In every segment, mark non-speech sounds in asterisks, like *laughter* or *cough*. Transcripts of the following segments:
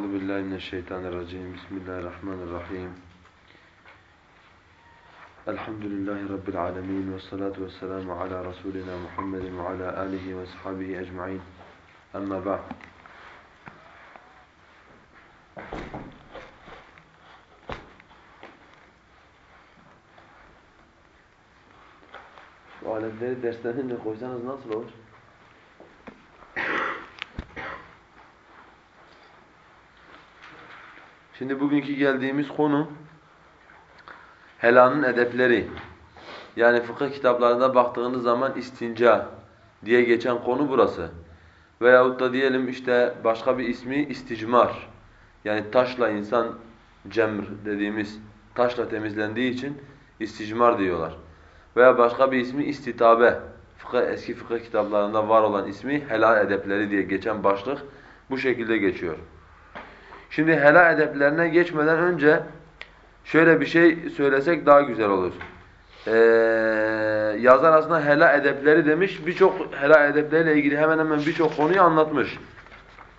Euzu billahi mineşşeytanirracim. Bismillahirrahmanirrahim. Elhamdülillahi rabbil alamin ve salatu vesselamu ala rasulina Muhammedin ve ala alihi ve sahbihi ecmaîn. Amma ba'd. Bu aletleri derslerine koysanız nasıl olur? Şimdi bugünkü geldiğimiz konu helanın edepleri. Yani fıkıh kitaplarında baktığınız zaman istinca diye geçen konu burası. Veyahut da diyelim işte başka bir ismi isticmar. Yani taşla insan cemr dediğimiz taşla temizlendiği için isticmar diyorlar. Veya başka bir ismi istitabe. Fıkıh, eski fıkıh kitaplarında var olan ismi helal edepleri diye geçen başlık bu şekilde geçiyor. Şimdi helal edeplerine geçmeden önce şöyle bir şey söylesek daha güzel olur. Ee, yazar aslında helal edepleri demiş. Birçok helal edepleriyle ilgili hemen hemen birçok konuyu anlatmış.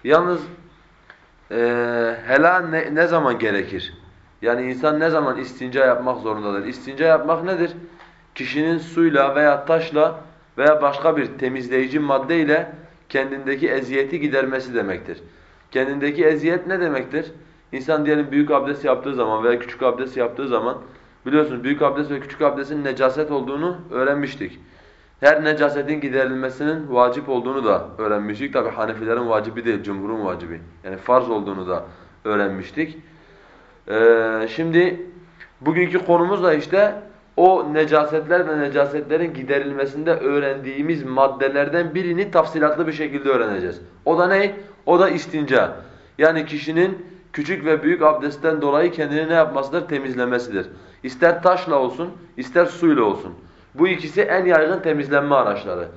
Yalnız e, helal ne, ne zaman gerekir? Yani insan ne zaman istinca yapmak zorundadır? İstinca yapmak nedir? Kişinin suyla veya taşla veya başka bir temizleyici madde ile kendindeki eziyeti gidermesi demektir. Kendindeki eziyet ne demektir? İnsan diyelim büyük abdest yaptığı zaman veya küçük abdest yaptığı zaman biliyorsunuz büyük abdest ve küçük abdestin necaset olduğunu öğrenmiştik. Her necasetin giderilmesinin vacip olduğunu da öğrenmiştik. Tabi Hanefilerin vacibi değil, cumhurun vacibi. Yani farz olduğunu da öğrenmiştik. Ee, şimdi bugünkü konumuz da işte o necasetler ve necasetlerin giderilmesinde öğrendiğimiz maddelerden birini tafsilatlı bir şekilde öğreneceğiz. O da ne? O da istinca. Yani kişinin küçük ve büyük abdestten dolayı kendini ne yapmasıdır? Temizlemesidir. İster taşla olsun, ister suyla olsun. Bu ikisi en yaygın temizlenme araçları.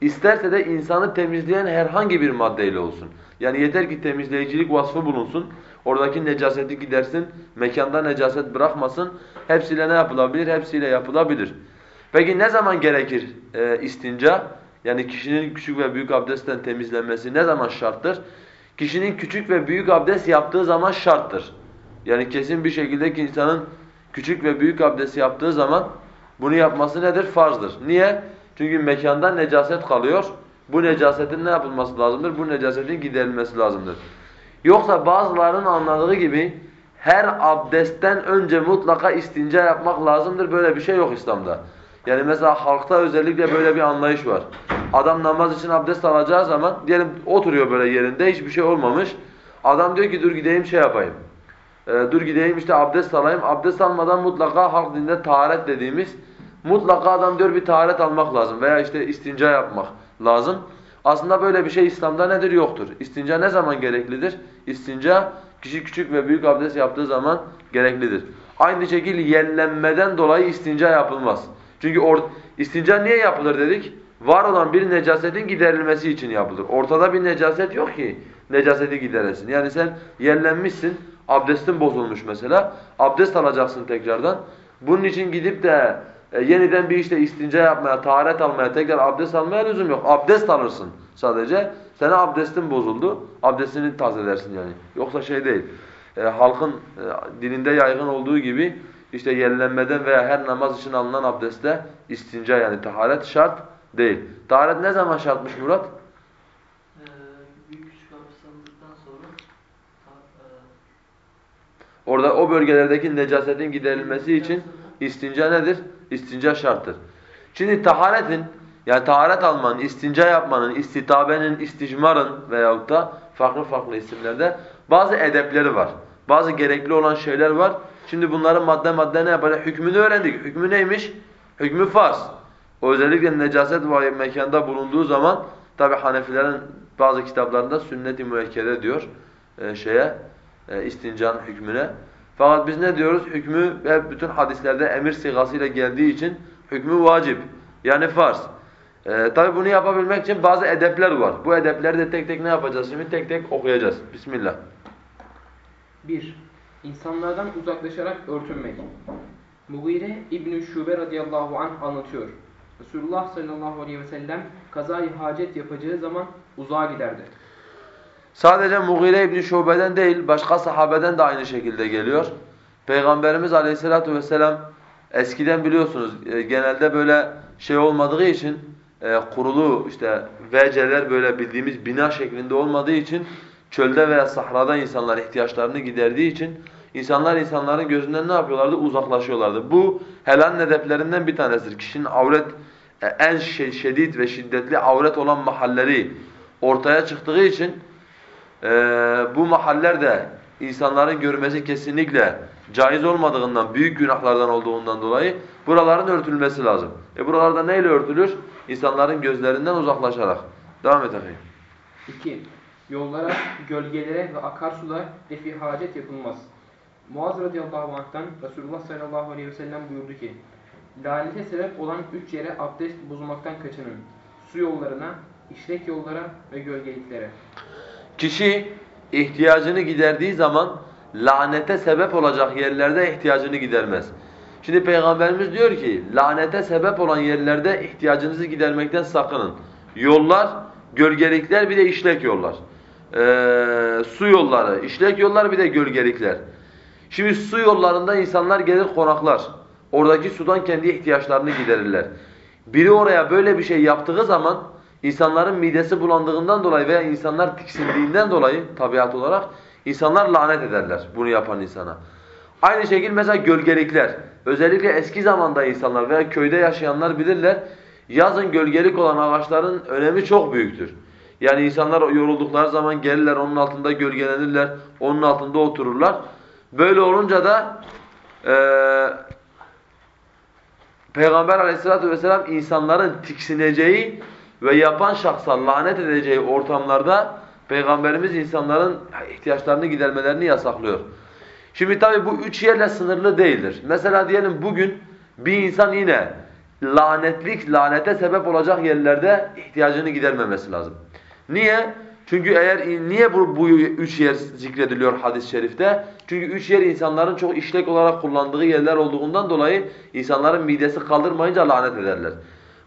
İsterse de insanı temizleyen herhangi bir maddeyle olsun. Yani yeter ki temizleyicilik vasfı bulunsun. Oradaki necaseti gidersin, mekanda necaset bırakmasın. Hepsiyle ne yapılabilir? Hepsiyle yapılabilir. Peki ne zaman gerekir e, istinca? Yani kişinin küçük ve büyük abdestten temizlenmesi ne zaman şarttır? Kişinin küçük ve büyük abdest yaptığı zaman şarttır. Yani kesin bir şekilde ki insanın küçük ve büyük abdest yaptığı zaman bunu yapması nedir? Farzdır. Niye? Çünkü mekanda necaset kalıyor. Bu necasetin ne yapılması lazımdır? Bu necasetin giderilmesi lazımdır. Yoksa bazılarının anladığı gibi her abdestten önce mutlaka istinca yapmak lazımdır. Böyle bir şey yok İslam'da. Yani mesela halkta özellikle böyle bir anlayış var. Adam namaz için abdest alacağı zaman diyelim oturuyor böyle yerinde hiçbir şey olmamış. Adam diyor ki dur gideyim şey yapayım. Ee, dur gideyim işte abdest alayım. Abdest almadan mutlaka halk dinde taharet dediğimiz mutlaka adam diyor bir taharet almak lazım veya işte istinca yapmak lazım. Aslında böyle bir şey İslam'da nedir? Yoktur. İstinca ne zaman gereklidir? İstinca kişi küçük ve büyük abdest yaptığı zaman gereklidir. Aynı şekilde yellenmeden dolayı istinca yapılmaz. Çünkü or istinca niye yapılır dedik? Var olan bir necasetin giderilmesi için yapılır. Ortada bir necaset yok ki necaseti gideresin. Yani sen yerlenmişsin, abdestin bozulmuş mesela. Abdest alacaksın tekrardan. Bunun için gidip de e, yeniden bir işte istinca yapmaya, taharet almaya, tekrar abdest almaya lüzum yok. Abdest alırsın sadece. Sana abdestin bozuldu, abdestini tazedersin yani. Yoksa şey değil. E, halkın e, dilinde yaygın olduğu gibi işte yenilenmeden veya her namaz için alınan abdestte istinca yani taharet şart değil. Taharet ne zaman şartmış Murat? Ee, e, Orada o bölgelerdeki necasetin giderilmesi için istinca nedir? İstinca şarttır. Şimdi taharetin yani taharet almanın, istinca yapmanın, istitabenin, isticmarın veyahut da farklı farklı isimlerde bazı edepleri var. Bazı gerekli olan şeyler var. Şimdi bunların madde madde ne yapacak? Hükmünü öğrendik. Hükmü neymiş? Hükmü farz. O özellikle necaset var mekanda bulunduğu zaman tabi Hanefilerin bazı kitaplarında sünnet-i müekkede diyor e, şeye e, istincanın hükmüne. Fakat biz ne diyoruz? Hükmü ve bütün hadislerde emir sigasıyla geldiği için hükmü vacip. Yani farz. E, tabi bunu yapabilmek için bazı edepler var. Bu edepleri de tek tek ne yapacağız? Şimdi tek tek okuyacağız. Bismillah. 1. İnsanlardan uzaklaşarak örtünmek. Mughire İbn-i Şube radıyallahu anh anlatıyor. Resulullah sallallahu aleyhi ve sellem kazayı hacet yapacağı zaman uzağa giderdi. Sadece Mughire İbni Şube'den değil, başka sahabeden de aynı şekilde geliyor. Peygamberimiz Aleyhisselatü vesselam eskiden biliyorsunuz e, genelde böyle şey olmadığı için e, kurulu işte VC'ler böyle bildiğimiz bina şeklinde olmadığı için çölde veya sahrada insanlar ihtiyaçlarını giderdiği için insanlar insanların gözünden ne yapıyorlardı? Uzaklaşıyorlardı. Bu helal hedeflerinden bir tanesidir. Kişinin avret e, en şiddet ve şiddetli avret olan mahalleri ortaya çıktığı için e, bu mahaller de insanların görmesi kesinlikle caiz olmadığından, büyük günahlardan olduğundan dolayı buraların örtülmesi lazım. E buralarda neyle örtülür? İnsanların gözlerinden uzaklaşarak. Devam et efendim. 2. Yollara, gölgelere ve akarsulara defi hacet yapılmaz. Muaz radıyallahu anh'tan Resulullah sallallahu aleyhi ve sellem buyurdu ki Lanete sebep olan üç yere abdest bozulmaktan kaçının. Su yollarına, işlek yollara ve gölgeliklere. Kişi ihtiyacını giderdiği zaman lanete sebep olacak yerlerde ihtiyacını gidermez. Şimdi Peygamberimiz diyor ki lanete sebep olan yerlerde ihtiyacınızı gidermekten sakının. Yollar, gölgelikler bir de işlek yollar. Ee, su yolları, işlek yollar bir de gölgelikler. Şimdi su yollarında insanlar gelir konaklar. Oradaki sudan kendi ihtiyaçlarını giderirler. Biri oraya böyle bir şey yaptığı zaman insanların midesi bulandığından dolayı veya insanlar tiksindiğinden dolayı tabiat olarak insanlar lanet ederler bunu yapan insana. Aynı şekilde mesela gölgelikler. Özellikle eski zamanda insanlar veya köyde yaşayanlar bilirler. Yazın gölgelik olan ağaçların önemi çok büyüktür. Yani insanlar yoruldukları zaman gelirler onun altında gölgelenirler, onun altında otururlar. Böyle olunca da e, Peygamber aleyhissalatu vesselam insanların tiksineceği ve yapan şahsa lanet edeceği ortamlarda Peygamberimiz insanların ihtiyaçlarını gidermelerini yasaklıyor. Şimdi tabi bu üç yerle sınırlı değildir. Mesela diyelim bugün bir insan yine lanetlik, lanete sebep olacak yerlerde ihtiyacını gidermemesi lazım. Niye? Çünkü eğer niye bu, bu üç yer zikrediliyor hadis-i şerifte? Çünkü üç yer insanların çok işlek olarak kullandığı yerler olduğundan dolayı insanların midesi kaldırmayınca lanet ederler.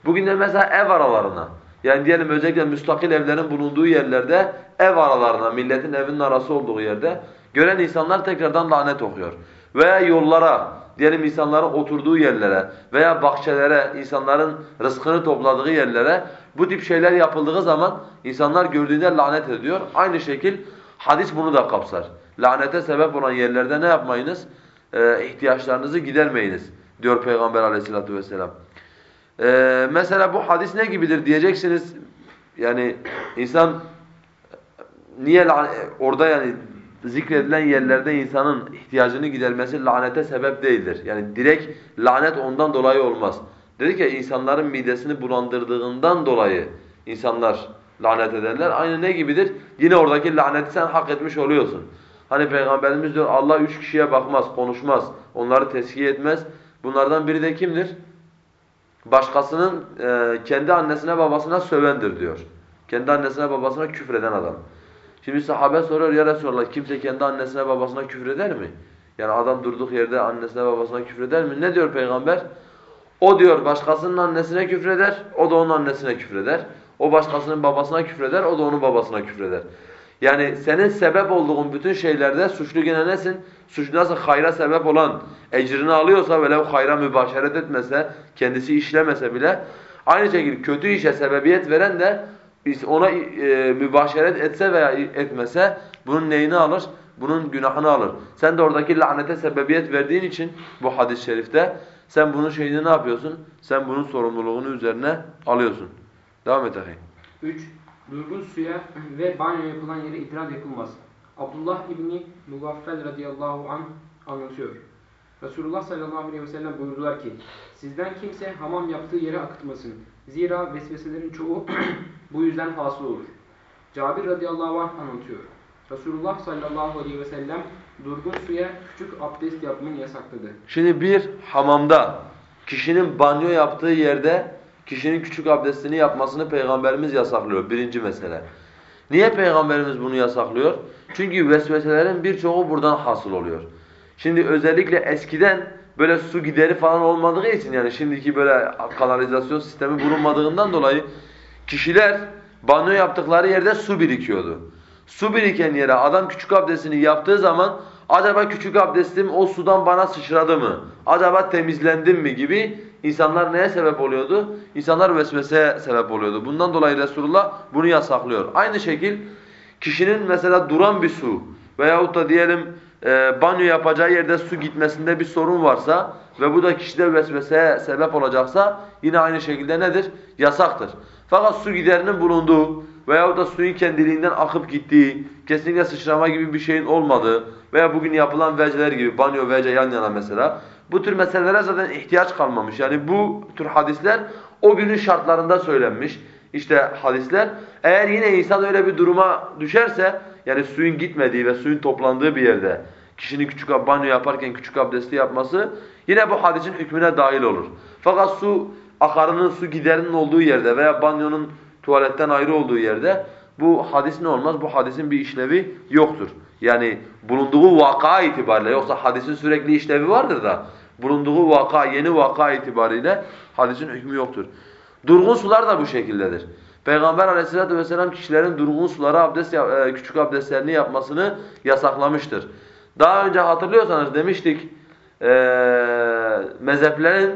Bugün de mesela ev aralarına, yani diyelim özellikle müstakil evlerin bulunduğu yerlerde ev aralarına, milletin evinin arası olduğu yerde gören insanlar tekrardan lanet okuyor. Veya yollara, diyelim insanların oturduğu yerlere veya bahçelere, insanların rızkını topladığı yerlere bu tip şeyler yapıldığı zaman insanlar gördüğünde lanet ediyor. Aynı şekil hadis bunu da kapsar. Lanete sebep olan yerlerde ne yapmayınız? Ee, ihtiyaçlarınızı gidermeyiniz diyor Peygamber aleyhissalatu vesselam. Ee, mesela bu hadis ne gibidir diyeceksiniz. Yani insan niye orada yani zikredilen yerlerde insanın ihtiyacını gidermesi lanete sebep değildir. Yani direkt lanet ondan dolayı olmaz. Dedi ki insanların midesini bulandırdığından dolayı insanlar lanet ederler. Aynı ne gibidir? Yine oradaki laneti sen hak etmiş oluyorsun. Hani Peygamberimiz diyor Allah üç kişiye bakmaz, konuşmaz, onları teskiye etmez. Bunlardan biri de kimdir? Başkasının e, kendi annesine babasına sövendir diyor. Kendi annesine babasına küfreden adam. Şimdi sahabe soruyor ya Resulallah kimse kendi annesine babasına küfreder mi? Yani adam durduk yerde annesine babasına küfreder mi? Ne diyor peygamber? O diyor başkasının annesine küfreder, o da onun annesine küfreder. O başkasının babasına küfreder, o da onun babasına küfreder. Yani senin sebep olduğun bütün şeylerde suçlu gene nesin? Suçlu nasıl hayra sebep olan ecrini alıyorsa velev hayra mübaşeret etmese, kendisi işlemese bile aynı şekilde kötü işe sebebiyet veren de ona e, mübaşeret etse veya etmese bunun neyini alır? Bunun günahını alır. Sen de oradaki lanete sebebiyet verdiğin için bu hadis-i şerifte sen bunun şeyini ne yapıyorsun? Sen bunun sorumluluğunu üzerine alıyorsun. Devam et akıyım. 3. Durgun suya ve banyo yapılan yere idrar yapılmaz. Abdullah İbni Mugaffel radıyallahu anh anlatıyor. Resulullah sallallahu aleyhi ve sellem buyurdular ki, sizden kimse hamam yaptığı yere akıtmasın. Zira vesveselerin çoğu *clears throat* bu yüzden hasıl olur. Cabir radıyallahu anh anlatıyor. Resulullah sallallahu aleyhi ve sellem durgun suya küçük abdest yapmayı yasakladı. Şimdi bir hamamda kişinin banyo yaptığı yerde kişinin küçük abdestini yapmasını Peygamberimiz yasaklıyor. Birinci mesele. Niye Peygamberimiz bunu yasaklıyor? Çünkü vesveselerin birçoğu buradan hasıl oluyor. Şimdi özellikle eskiden böyle su gideri falan olmadığı için yani şimdiki böyle kanalizasyon sistemi bulunmadığından dolayı kişiler banyo yaptıkları yerde su birikiyordu. Su biriken yere adam küçük abdestini yaptığı zaman acaba küçük abdestim o sudan bana sıçradı mı? Acaba temizlendim mi gibi insanlar neye sebep oluyordu? İnsanlar vesveseye sebep oluyordu. Bundan dolayı Resulullah bunu yasaklıyor. Aynı şekil kişinin mesela duran bir su veyahut da diyelim e, banyo yapacağı yerde su gitmesinde bir sorun varsa ve bu da kişide vesveseye sebep olacaksa yine aynı şekilde nedir? Yasaktır. Fakat su giderinin bulunduğu veyahut da suyun kendiliğinden akıp gittiği, kesinlikle sıçrama gibi bir şeyin olmadığı veya bugün yapılan veceler gibi banyo vece yan yana mesela bu tür meselelere zaten ihtiyaç kalmamış. Yani bu tür hadisler o günün şartlarında söylenmiş. İşte hadisler eğer yine insan öyle bir duruma düşerse yani suyun gitmediği ve suyun toplandığı bir yerde kişinin küçük banyo yaparken küçük abdesti yapması yine bu hadisin hükmüne dahil olur. Fakat su akarının su giderinin olduğu yerde veya banyonun tuvaletten ayrı olduğu yerde bu hadis ne olmaz? Bu hadisin bir işlevi yoktur. Yani bulunduğu vaka itibariyle yoksa hadisin sürekli işlevi vardır da bulunduğu vaka, yeni vaka itibariyle hadisin hükmü yoktur. Durgun sular da bu şekildedir. Peygamber aleyhissalatü vesselam kişilerin durgun sulara abdest, e, küçük abdestlerini yapmasını yasaklamıştır. Daha önce hatırlıyorsanız demiştik e, mezheplerin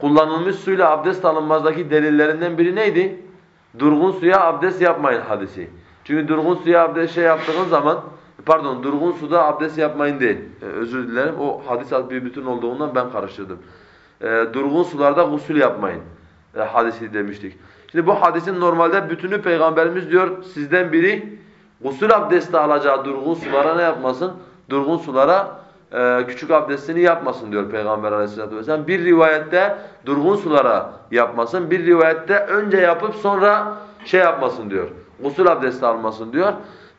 kullanılmış suyla abdest alınmazdaki delillerinden biri neydi? Durgun suya abdest yapmayın hadisi. Çünkü durgun suya abdest şey yaptığın zaman pardon durgun suda abdest yapmayın değil. Ee, özür dilerim. O hadis bir bütün olduğundan ben karıştırdım. Ee, durgun sularda gusül yapmayın. Ee, hadisi demiştik. Şimdi bu hadisin normalde bütünü peygamberimiz diyor sizden biri gusül abdesti alacağı durgun sulara ne yapmasın? Durgun sulara e, küçük abdestini yapmasın diyor Peygamber aleyhissalatü vesselam. Bir rivayette durgun sulara yapmasın, bir rivayette önce yapıp sonra şey yapmasın diyor. Gusül abdesti almasın diyor.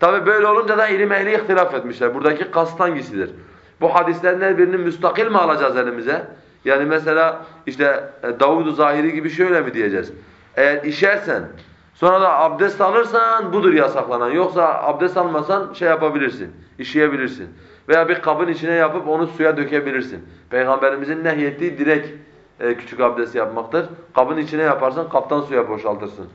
Tabi böyle olunca da ilim ehli ihtilaf etmişler. Buradaki kast hangisidir? Bu hadislerin her birini müstakil mi alacağız elimize? Yani mesela işte e, Davud-u Zahiri gibi şöyle mi diyeceğiz? Eğer işersen, sonra da abdest alırsan budur yasaklanan. Yoksa abdest almasan şey yapabilirsin, işeyebilirsin. Veya bir kabın içine yapıp onu suya dökebilirsin. Peygamberimizin nehyettiği direkt e, küçük abdest yapmaktır. Kabın içine yaparsan kaptan suya boşaltırsın.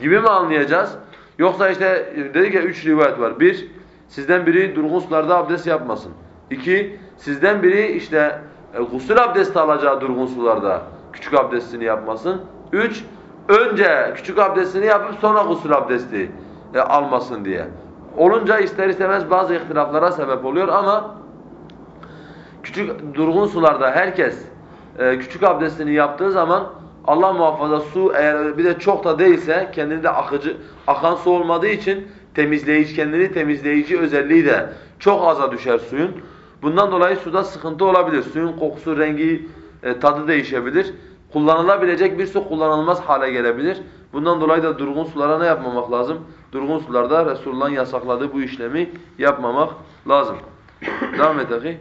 Gibi mi anlayacağız? Yoksa işte e, dedik ya üç rivayet var. Bir, sizden biri durgun sularda abdest yapmasın. İki, sizden biri işte e, gusül abdesti alacağı durgun sularda küçük abdestini yapmasın. Üç, önce küçük abdestini yapıp sonra gusül abdesti e, almasın diye olunca ister istemez bazı ihtilaflara sebep oluyor ama küçük durgun sularda herkes e, küçük abdestini yaptığı zaman Allah muhafaza su eğer bir de çok da değilse kendinde akıcı akan su olmadığı için temizleyici kendini temizleyici özelliği de çok aza düşer suyun. Bundan dolayı suda sıkıntı olabilir. Suyun kokusu, rengi, e, tadı değişebilir. Kullanılabilecek bir su kullanılmaz hale gelebilir. Bundan dolayı da durgun sulara ne yapmamak lazım? Durgun sularda Resulullah'ın yasakladığı bu işlemi yapmamak lazım. Devam et ahi.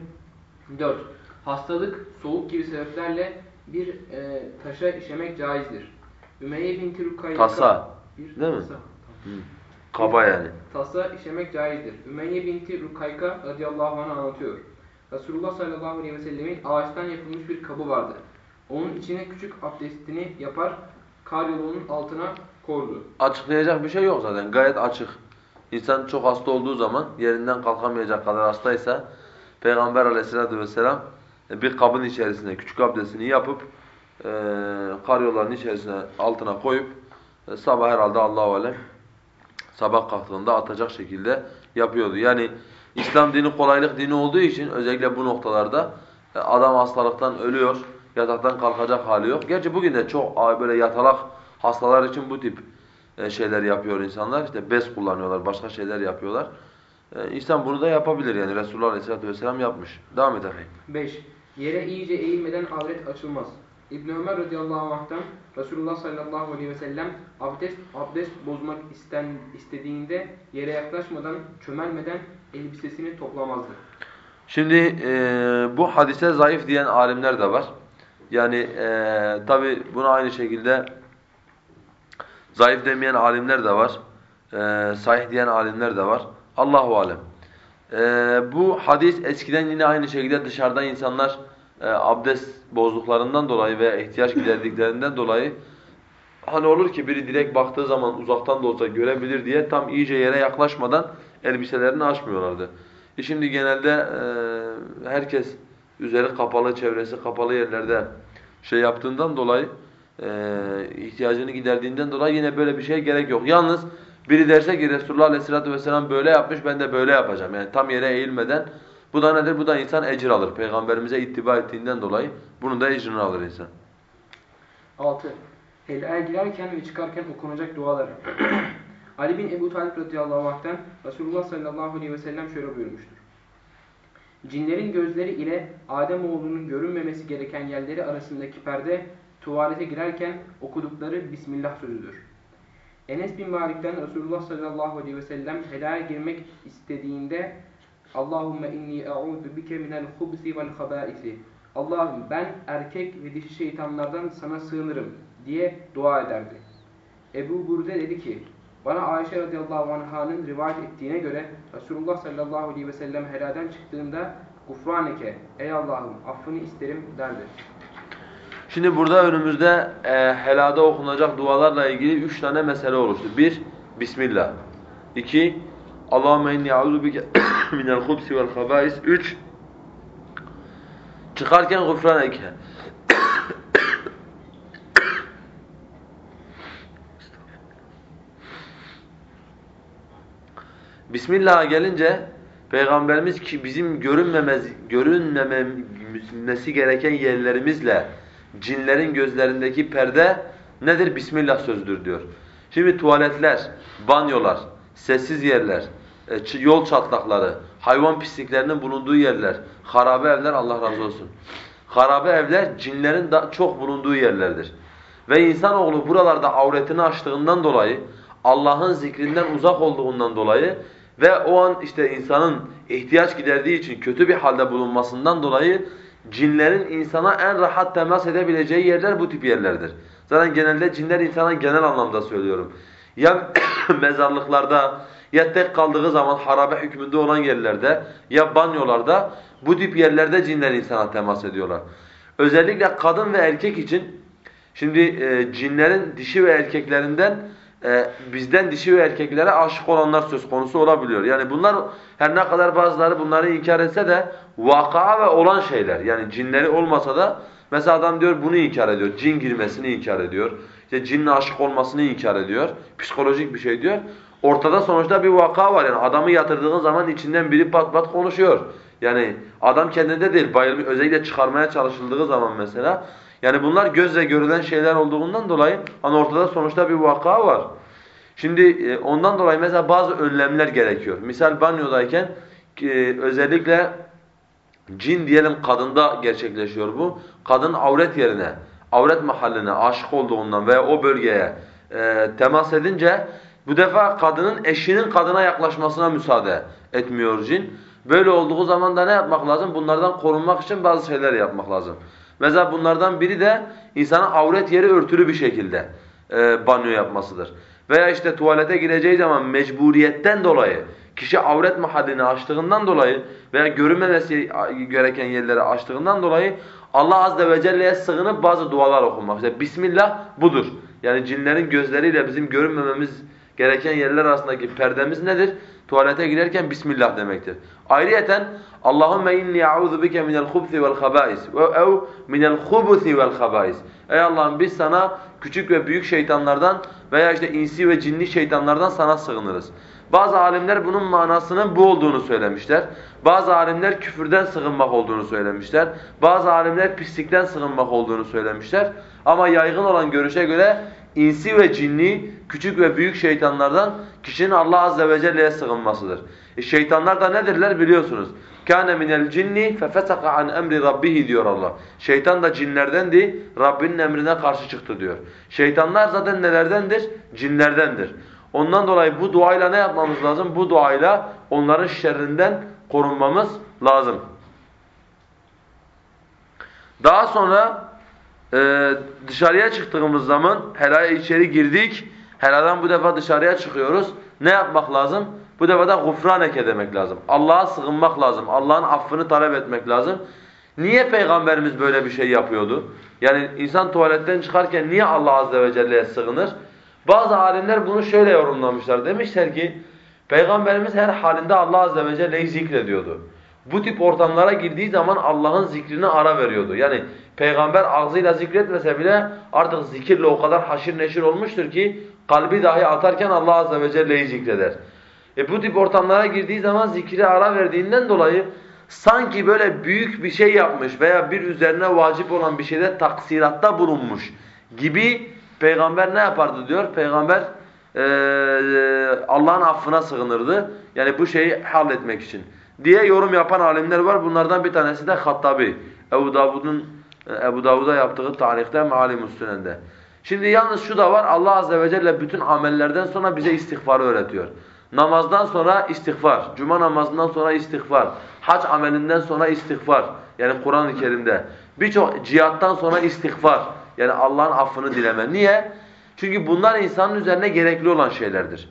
4. Hastalık, soğuk gibi sebeplerle bir e, taşa işemek caizdir. Ümeyye binti Rukkayka Tasa. bir Değil mi? tasa. Kaba yani. Tasa işemek caizdir. Ümeyye binti Rukkayka radıyallahu anh anlatıyor. Resulullah sallallahu aleyhi ve sellemin ağaçtan yapılmış bir kabı vardı. Onun içine küçük abdestini yapar, kar yolunun altına kordu. Açıklayacak bir şey yok zaten. Gayet açık. İnsan çok hasta olduğu zaman yerinden kalkamayacak kadar hastaysa Peygamber aleyhissalatü vesselam bir kabın içerisine küçük abdestini yapıp e, kar yollarının içerisine altına koyup e, sabah herhalde Allahu alem sabah kalktığında atacak şekilde yapıyordu. Yani İslam dini kolaylık dini olduğu için özellikle bu noktalarda e, adam hastalıktan ölüyor, yataktan kalkacak hali yok. Gerçi bugün de çok böyle yatalak hastalar için bu tip e, şeyler yapıyor insanlar. İşte bez kullanıyorlar, başka şeyler yapıyorlar. E, insan bunu da yapabilir yani Resulullah Aleyhisselatü Vesselam yapmış. Devam edelim. 5. Yere iyice eğilmeden avret açılmaz. İbn Ömer radıyallahu anh'tan Resulullah sallallahu aleyhi ve sellem abdest abdest bozmak isten, istediğinde yere yaklaşmadan, çömelmeden elbisesini toplamazdı. Şimdi e, bu hadise zayıf diyen alimler de var. Yani e, tabi buna aynı şekilde zayıf demeyen alimler de var. E, sahih diyen alimler de var. Allahu alem. E, bu hadis eskiden yine aynı şekilde dışarıda insanlar e, abdest bozduklarından dolayı ve ihtiyaç giderdiklerinden dolayı hani olur ki biri direkt baktığı zaman uzaktan da olsa görebilir diye tam iyice yere yaklaşmadan elbiselerini açmıyorlardı. E şimdi genelde e, herkes üzeri kapalı, çevresi kapalı yerlerde şey yaptığından dolayı e, ihtiyacını giderdiğinden dolayı yine böyle bir şeye gerek yok. Yalnız biri derse ki Resulullah Aleyhisselatü Vesselam böyle yapmış ben de böyle yapacağım. Yani tam yere eğilmeden bu da nedir? Bu da insan ecir alır. Peygamberimize ittiba ettiğinden dolayı bunun da ecrini alır insan. 6. Helaya girerken ve çıkarken okunacak dualar. *clears throat* Ali bin Ebu Talib radıyallahu anh'ten Resulullah sallallahu aleyhi ve sellem şöyle buyurmuştur. Cinlerin gözleri ile Ademoğlunun görünmemesi gereken yerleri arasındaki perde tuvalete girerken okudukları Bismillah sözüdür. Enes bin Malik'ten Resulullah sallallahu aleyhi ve sellem helaya girmek istediğinde Allahümme inni e'udu bike minel hubsi vel habaisi Allah'ım ben erkek ve dişi şeytanlardan sana sığınırım diye dua ederdi. Ebu Burde dedi ki bana Ayşe radıyallahu anh'ın rivayet ettiğine göre Resulullah sallallahu aleyhi ve sellem heladen çıktığında gufraneke ey Allah'ım affını isterim derdi. Şimdi burada önümüzde e, helada okunacak dualarla ilgili üç tane mesele oluştu. Bir, Bismillah. İki, Allahümme inni a'udhu bike *coughs* minel hubsi vel habais. Üç, çıkarken gufraneke. *coughs* Bismillah'a gelince Peygamberimiz ki bizim görünmemez, görünmemesi gereken yerlerimizle cinlerin gözlerindeki perde nedir? Bismillah sözüdür diyor. Şimdi tuvaletler, banyolar, sessiz yerler, e, yol çatlakları, hayvan pisliklerinin bulunduğu yerler, harabe evler Allah razı olsun. Harabe evler cinlerin çok bulunduğu yerlerdir. Ve insanoğlu buralarda avretini açtığından dolayı, Allah'ın zikrinden uzak olduğundan dolayı ve o an işte insanın ihtiyaç giderdiği için kötü bir halde bulunmasından dolayı cinlerin insana en rahat temas edebileceği yerler bu tip yerlerdir. Zaten genelde cinler insana genel anlamda söylüyorum. Ya *coughs* mezarlıklarda ya tek kaldığı zaman harabe hükmünde olan yerlerde ya banyolarda bu tip yerlerde cinler insana temas ediyorlar. Özellikle kadın ve erkek için şimdi e, cinlerin dişi ve erkeklerinden e, bizden dişi ve erkeklere aşık olanlar söz konusu olabiliyor. Yani bunlar her ne kadar bazıları bunları inkar etse de vakaa ve olan şeyler. Yani cinleri olmasa da mesela adam diyor bunu inkar ediyor. Cin girmesini inkar ediyor. İşte cinle aşık olmasını inkar ediyor. Psikolojik bir şey diyor. Ortada sonuçta bir vaka var yani adamı yatırdığın zaman içinden biri pat pat konuşuyor. Yani adam kendinde değil bayılmış özellikle çıkarmaya çalışıldığı zaman mesela yani bunlar gözle görülen şeyler olduğundan dolayı hani ortada sonuçta bir vaka var. Şimdi e, ondan dolayı mesela bazı önlemler gerekiyor. Misal banyodayken e, özellikle cin diyelim kadında gerçekleşiyor bu. Kadın avret yerine, avret mahalline aşık olduğundan veya o bölgeye e, temas edince bu defa kadının eşinin kadına yaklaşmasına müsaade etmiyor cin. Böyle olduğu zaman da ne yapmak lazım? Bunlardan korunmak için bazı şeyler yapmak lazım. Mesela bunlardan biri de insanın avret yeri örtülü bir şekilde e, banyo yapmasıdır. Veya işte tuvalete gireceği zaman mecburiyetten dolayı kişi avret mahallini açtığından dolayı veya görünmemesi gereken yerleri açtığından dolayı Allah azze ve celle'ye sığınıp bazı dualar okunmak. İşte Bismillah budur. Yani cinlerin gözleriyle bizim görünmememiz gereken yerler arasındaki perdemiz nedir? Tuvalete girerken Bismillah demektir. Ayrıyeten Allahümme inni a'udhu bike minel hubsi vel habais ve ev minel hubusi vel habais. Ey Allah'ım biz sana küçük ve büyük şeytanlardan veya işte insi ve cinli şeytanlardan sana sığınırız. Bazı alimler bunun manasının bu olduğunu söylemişler. Bazı alimler küfürden sığınmak olduğunu söylemişler. Bazı alimler pislikten sığınmak olduğunu söylemişler. Ama yaygın olan görüşe göre insi ve cinni, küçük ve büyük şeytanlardan kişinin Allah azze ve celle'ye sığınmasıdır. E şeytanlar da nedirler biliyorsunuz. Kâne minel cinni fefesaka an emri rabbihi diyor Allah. Şeytan da cinlerdendi, Rabbinin emrine karşı çıktı diyor. Şeytanlar zaten nelerdendir? Cinlerdendir. Ondan dolayı bu duayla ne yapmamız lazım? Bu duayla onların şerrinden korunmamız lazım. Daha sonra e, dışarıya çıktığımız zaman helaya içeri girdik. Heladan bu defa dışarıya çıkıyoruz. Ne yapmak lazım? Bu defa da gufraneke demek lazım. Allah'a sığınmak lazım. Allah'ın affını talep etmek lazım. Niye Peygamberimiz böyle bir şey yapıyordu? Yani insan tuvaletten çıkarken niye Allah Azze ve Celle'ye sığınır? Bazı alimler bunu şöyle yorumlamışlar. Demişler ki Peygamberimiz her halinde Allah Azze ve Celle'yi zikrediyordu. Bu tip ortamlara girdiği zaman Allah'ın zikrine ara veriyordu. Yani peygamber ağzıyla zikretmese bile artık zikirle o kadar haşir neşir olmuştur ki kalbi dahi atarken Allah Azze ve Celle'yi zikreder. E bu tip ortamlara girdiği zaman zikire ara verdiğinden dolayı sanki böyle büyük bir şey yapmış veya bir üzerine vacip olan bir şeyde taksiratta bulunmuş gibi peygamber ne yapardı diyor. Peygamber e, Allah'ın affına sığınırdı. Yani bu şeyi halletmek için diye yorum yapan alimler var. Bunlardan bir tanesi de Hattabi. Ebu Davud'un Ebu Davud'a yaptığı tarihte Mealim Üstünende. Şimdi yalnız şu da var. Allah azze ve celle bütün amellerden sonra bize istiğfarı öğretiyor. Namazdan sonra istiğfar, cuma namazından sonra istiğfar, hac amelinden sonra istiğfar. Yani Kur'an-ı Kerim'de. Birçok cihattan sonra istiğfar. Yani Allah'ın affını dileme. Niye? Çünkü bunlar insanın üzerine gerekli olan şeylerdir.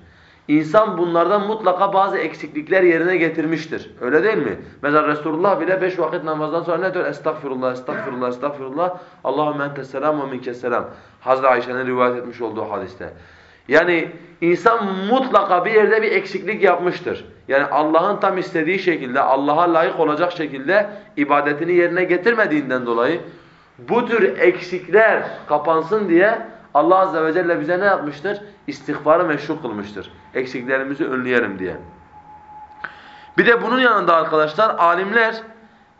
İnsan bunlardan mutlaka bazı eksiklikler yerine getirmiştir. Öyle değil mi? Mesela Resulullah bile beş vakit namazdan sonra ne diyor? Estağfirullah, estağfirullah, estağfirullah. Allahümme entes selam ve minkes selam. Hazreti Ayşe'nin rivayet etmiş olduğu hadiste. Yani insan mutlaka bir yerde bir eksiklik yapmıştır. Yani Allah'ın tam istediği şekilde, Allah'a layık olacak şekilde ibadetini yerine getirmediğinden dolayı bu tür eksikler kapansın diye Allah azze ve celle bize ne yapmıştır? İstiğfarı meşru kılmıştır. Eksiklerimizi önleyelim diye. Bir de bunun yanında arkadaşlar alimler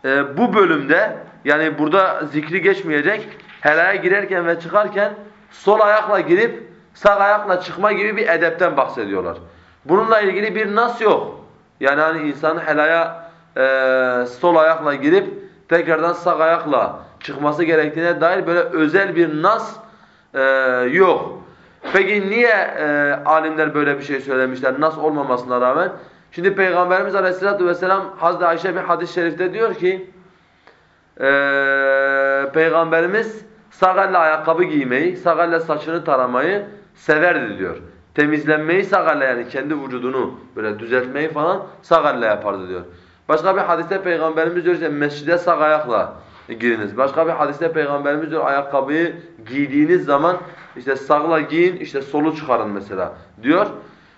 e, bu bölümde yani burada zikri geçmeyecek helaya girerken ve çıkarken sol ayakla girip sağ ayakla çıkma gibi bir edepten bahsediyorlar. Bununla ilgili bir nas yok. Yani hani insanın helaya e, sol ayakla girip tekrardan sağ ayakla çıkması gerektiğine dair böyle özel bir nas e, yok. Peki niye e, alimler böyle bir şey söylemişler nas olmamasına rağmen? Şimdi Peygamberimiz Aleyhisselatü Vesselam Hazreti Ayşe bir hadis-i şerifte diyor ki e, Peygamberimiz sağ elle ayakkabı giymeyi, sağ elle saçını taramayı severdi diyor. Temizlenmeyi sağ elle yani kendi vücudunu böyle düzeltmeyi falan sağ elle yapardı diyor. Başka bir hadiste Peygamberimiz diyor işte mescide sağ ayakla giriniz. Başka bir hadiste Peygamberimiz diyor ayakkabıyı giydiğiniz zaman işte sağla giyin işte solu çıkarın mesela diyor.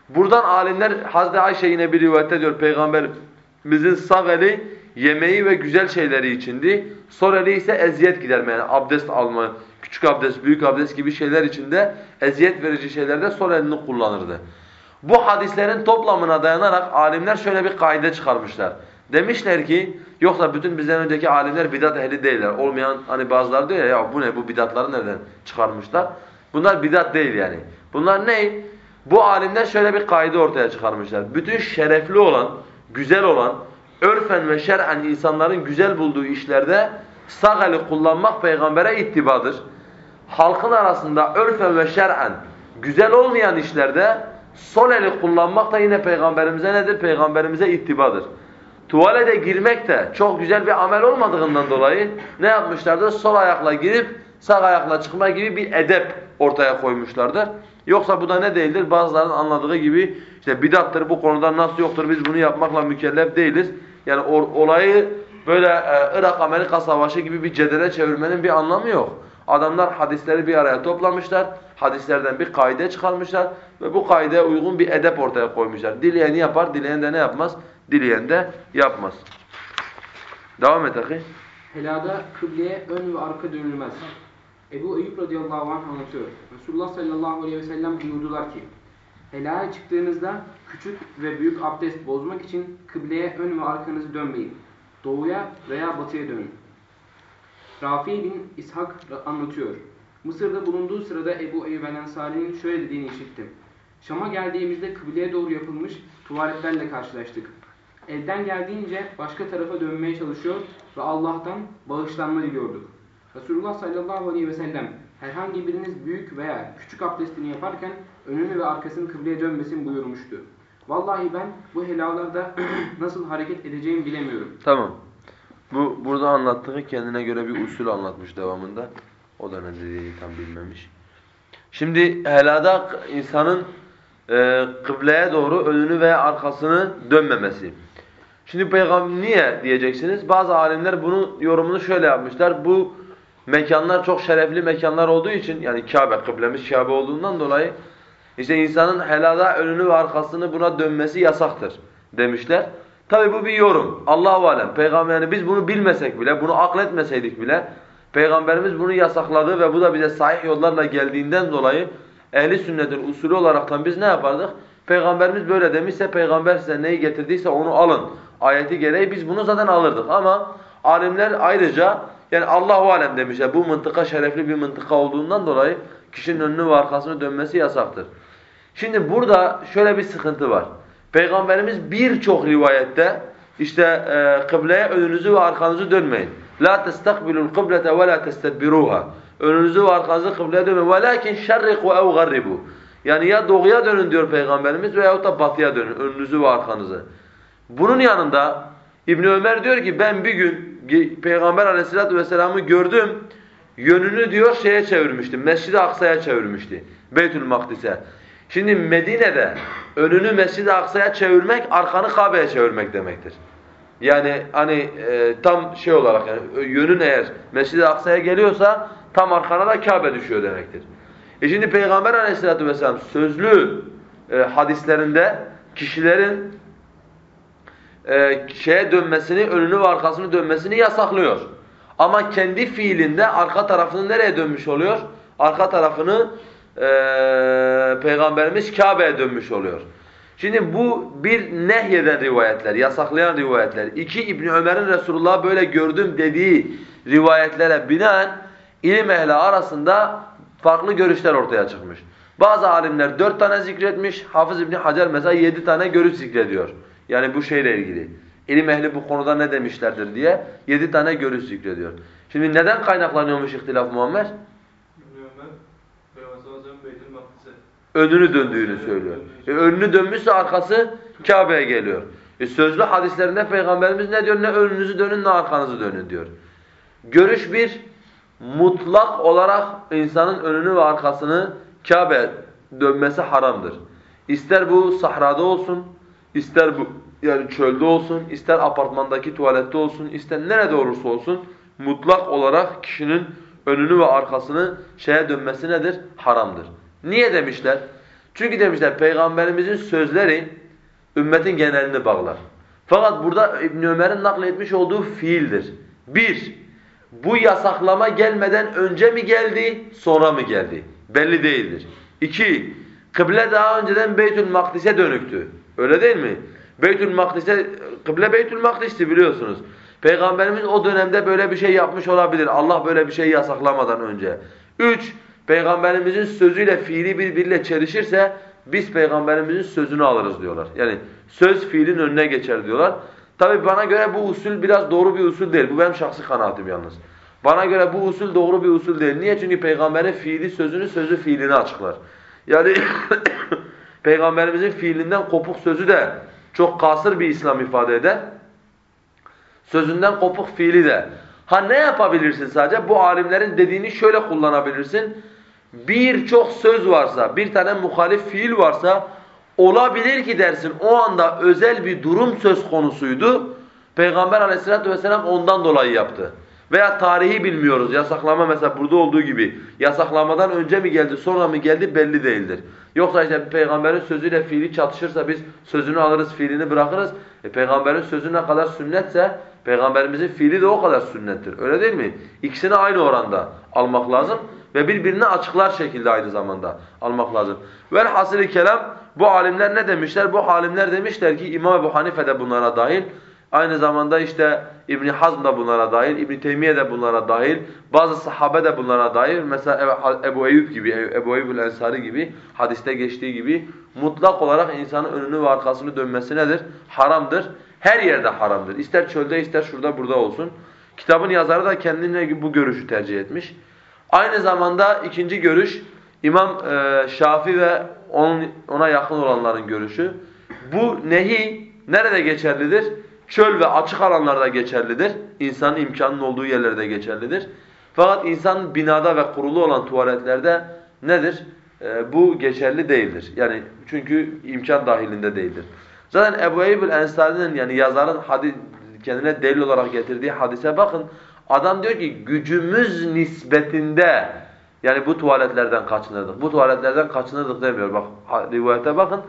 Buradan alimler Hazreti Ayşe yine bir rivayette diyor Peygamberimizin sağ eli yemeği ve güzel şeyleri içindi. Sol eli ise eziyet giderme yani abdest alma, küçük abdest, büyük abdest gibi şeyler içinde eziyet verici şeylerde sol elini kullanırdı. Bu hadislerin toplamına dayanarak alimler şöyle bir kaide çıkarmışlar. Demişler ki yoksa bütün bizden önceki alimler bidat ehli değiller. Olmayan hani bazıları diyor ya ya bu ne bu bidatları nereden çıkarmışlar? Bunlar bidat değil yani. Bunlar ne? Bu alimler şöyle bir kaide ortaya çıkarmışlar. Bütün şerefli olan, güzel olan, örfen ve şer'en insanların güzel bulduğu işlerde sağ eli kullanmak peygambere ittibadır. Halkın arasında örfen ve şer'en güzel olmayan işlerde sol eli kullanmak da yine peygamberimize nedir? Peygamberimize ittibadır. Tuvalete girmek de çok güzel bir amel olmadığından dolayı ne yapmışlardır? Sol ayakla girip sağ ayakla çıkma gibi bir edep ortaya koymuşlardır. Yoksa bu da ne değildir? Bazılarının anladığı gibi işte bidattır bu konuda nasıl yoktur biz bunu yapmakla mükellef değiliz. Yani olayı böyle e, Irak-Amerika savaşı gibi bir cedele çevirmenin bir anlamı yok. Adamlar hadisleri bir araya toplamışlar, hadislerden bir kaide çıkarmışlar ve bu kaideye uygun bir edep ortaya koymuşlar. Dileyen yapar, dileyen de ne yapmaz? Dileyen de yapmaz. Devam et ahi. Helada kıbleye ön ve arka dönülmez. Ebu Eyyub radıyallahu anh anlatıyor. Resulullah sallallahu aleyhi ve sellem buyurdular ki, Helaya çıktığınızda küçük ve büyük abdest bozmak için kıbleye ön ve arkanızı dönmeyin. Doğuya veya batıya dönün. Rafi bin İshak anlatıyor. Mısır'da bulunduğu sırada Ebu Eyyub el-Ensari'nin şöyle dediğini işittim. Şam'a geldiğimizde kıbleye doğru yapılmış tuvaletlerle karşılaştık. Elden geldiğince başka tarafa dönmeye çalışıyor ve Allah'tan bağışlanma diliyorduk. Resulullah sallallahu aleyhi ve sellem herhangi biriniz büyük veya küçük abdestini yaparken önünü ve arkasını kıbleye dönmesin buyurmuştu. Vallahi ben bu helalarda *clears throat* nasıl hareket edeceğimi bilemiyorum. Tamam. Bu burada anlattığı kendine göre bir usul anlatmış devamında. O da ne dediğini tam bilmemiş. Şimdi helada insanın e, kıbleye doğru önünü veya arkasını dönmemesi. Şimdi peygamber niye diyeceksiniz? Bazı alimler bunun yorumunu şöyle yapmışlar. Bu mekanlar çok şerefli mekanlar olduğu için yani Kabe, kıblemiz Kabe olduğundan dolayı işte insanın helada önünü ve arkasını buna dönmesi yasaktır demişler. Tabi bu bir yorum. Allahu alem. Peygamber yani biz bunu bilmesek bile, bunu akletmeseydik bile peygamberimiz bunu yasakladı ve bu da bize sahih yollarla geldiğinden dolayı ehli sünnetin usulü olaraktan biz ne yapardık? Peygamberimiz böyle demişse peygamber size neyi getirdiyse onu alın. Ayeti gereği biz bunu zaten alırdık ama alimler ayrıca yani Allahu alem demişler. Bu mıntıka şerefli bir mıntıka olduğundan dolayı kişinin önünü ve arkasını dönmesi yasaktır. Şimdi burada şöyle bir sıkıntı var. Peygamberimiz birçok rivayette işte e, kıbleye önünüzü ve arkanızı dönmeyin. La testakbilul kıblete ve la testedbiruha. Önünüzü ve arkanızı kıbleye dönmeyin. Velakin şerriku ev garribu. Yani ya doğuya dönün diyor Peygamberimiz veyahut da batıya dönün önünüzü ve arkanızı. Bunun yanında İbn Ömer diyor ki ben bir gün Peygamber Aleyhisselatü vesselam'ı gördüm. Yönünü diyor şeye çevirmişti. Mescid-i Aksa'ya çevirmişti. Beytül Makdis'e. Şimdi Medine'de önünü Mescid-i Aksa'ya çevirmek, arkanı Kabe'ye çevirmek demektir. Yani hani e, tam şey olarak yani yönün eğer Mescid-i Aksa'ya geliyorsa tam arkana da Kabe düşüyor demektir. E şimdi Peygamber Aleyhisselatü vesselam sözlü e, hadislerinde kişilerin e, şeye dönmesini, önünü ve arkasını dönmesini yasaklıyor. Ama kendi fiilinde arka tarafını nereye dönmüş oluyor? Arka tarafını e, Peygamberimiz Kabe'ye dönmüş oluyor. Şimdi bu bir nehyeden rivayetler, yasaklayan rivayetler. İki İbn Ömer'in Resulullah'ı böyle gördüm dediği rivayetlere binaen ilim ehli arasında farklı görüşler ortaya çıkmış. Bazı alimler dört tane zikretmiş, Hafız İbn Hacer mesela yedi tane görüş zikrediyor. Yani bu şeyle ilgili. İlim ehli bu konuda ne demişlerdir diye yedi tane görüş zikrediyor. Şimdi neden kaynaklanıyormuş ihtilaf Muammer? Önünü döndüğünü söylüyor. E, önünü dönmüşse arkası Kabe'ye geliyor. E, sözlü hadislerinde Peygamberimiz ne diyor? Ne önünüzü dönün ne arkanızı dönün diyor. Görüş bir, mutlak olarak insanın önünü ve arkasını Kabe dönmesi haramdır. İster bu sahrada olsun, ister bu yani çölde olsun, ister apartmandaki tuvalette olsun, ister nerede olursa olsun mutlak olarak kişinin önünü ve arkasını şeye dönmesi nedir? Haramdır. Niye demişler? Çünkü demişler Peygamberimizin sözleri ümmetin genelini bağlar. Fakat burada İbn Ömer'in nakletmiş olduğu fiildir. Bir, bu yasaklama gelmeden önce mi geldi, sonra mı geldi? Belli değildir. İki, kıble daha önceden Beytül Makdis'e dönüktü. Öyle değil mi? Beytül Makdis'e, kıble Beytül Makdis'ti biliyorsunuz. Peygamberimiz o dönemde böyle bir şey yapmış olabilir. Allah böyle bir şey yasaklamadan önce. Üç, Peygamberimizin sözüyle fiili birbiriyle çelişirse biz Peygamberimizin sözünü alırız diyorlar. Yani söz fiilin önüne geçer diyorlar. Tabi bana göre bu usul biraz doğru bir usul değil. Bu benim şahsi kanaatim yalnız. Bana göre bu usul doğru bir usul değil. Niye? Çünkü peygamberin fiili sözünü, sözü fiilini açıklar. Yani *coughs* peygamberimizin fiilinden kopuk sözü de çok kasır bir İslam ifade eder. Sözünden kopuk fiili de. Ha ne yapabilirsin sadece? Bu alimlerin dediğini şöyle kullanabilirsin. Birçok söz varsa, bir tane muhalif fiil varsa olabilir ki dersin o anda özel bir durum söz konusuydu. Peygamber aleyhissalatü vesselam ondan dolayı yaptı. Veya tarihi bilmiyoruz. Yasaklama mesela burada olduğu gibi. Yasaklamadan önce mi geldi sonra mı geldi belli değildir. Yoksa işte peygamberin sözüyle fiili çatışırsa biz sözünü alırız fiilini bırakırız. E, peygamberin sözü ne kadar sünnetse peygamberimizin fiili de o kadar sünnettir. Öyle değil mi? İkisini aynı oranda almak lazım ve birbirini açıklar şekilde aynı zamanda almak lazım. Velhasılı kelam bu alimler ne demişler? Bu alimler demişler ki İmam Ebu Hanife de bunlara dahil. Aynı zamanda işte İbn Hazm da bunlara dahil, İbn Teymiye de bunlara dahil, bazı sahabe de bunlara dahil. Mesela Ebu Eyyub gibi, Ebu Eyyub el-Ensari gibi hadiste geçtiği gibi mutlak olarak insanın önünü ve arkasını dönmesi nedir? Haramdır. Her yerde haramdır. İster çölde ister şurada burada olsun. Kitabın yazarı da kendine bu görüşü tercih etmiş. Aynı zamanda ikinci görüş İmam e, Şafi ve onun, ona yakın olanların görüşü. Bu nehi nerede geçerlidir? Çöl ve açık alanlarda geçerlidir. İnsanın imkanının olduğu yerlerde geçerlidir. Fakat insan binada ve kurulu olan tuvaletlerde nedir? E, bu geçerli değildir. Yani çünkü imkan dahilinde değildir. Zaten Ebu Eyyub el-Ensari'nin yani yazarın hadis, kendine delil olarak getirdiği hadise bakın. Adam diyor ki gücümüz nispetinde yani bu tuvaletlerden kaçınırdık. Bu tuvaletlerden kaçınırdık demiyor. Bak rivayete bakın.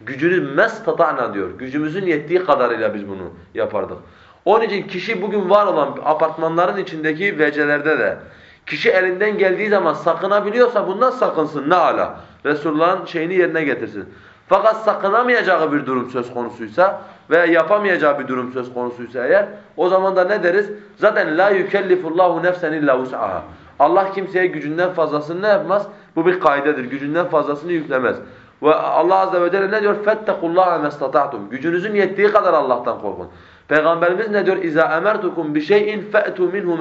Gücünüz mestata'na diyor. Gücümüzün yettiği kadarıyla biz bunu yapardık. Onun için kişi bugün var olan apartmanların içindeki WC'lerde de kişi elinden geldiği zaman sakınabiliyorsa bundan sakınsın ne ala. Resulullah'ın şeyini yerine getirsin. Fakat sakınamayacağı bir durum söz konusuysa veya yapamayacağı bir durum söz konusuysa eğer o zaman da ne deriz? Zaten la yukellifullahu nefsen illa vus'aha. Allah kimseye gücünden fazlasını ne yapmaz? Bu bir kaidedir. Gücünden fazlasını yüklemez. Ve Allah azze ve celle ne diyor? Fettekullaha mestata'tum. Gücünüzün yettiği kadar Allah'tan korkun. Peygamberimiz ne diyor? İza emertukum bi şey'in fe'tu minhu.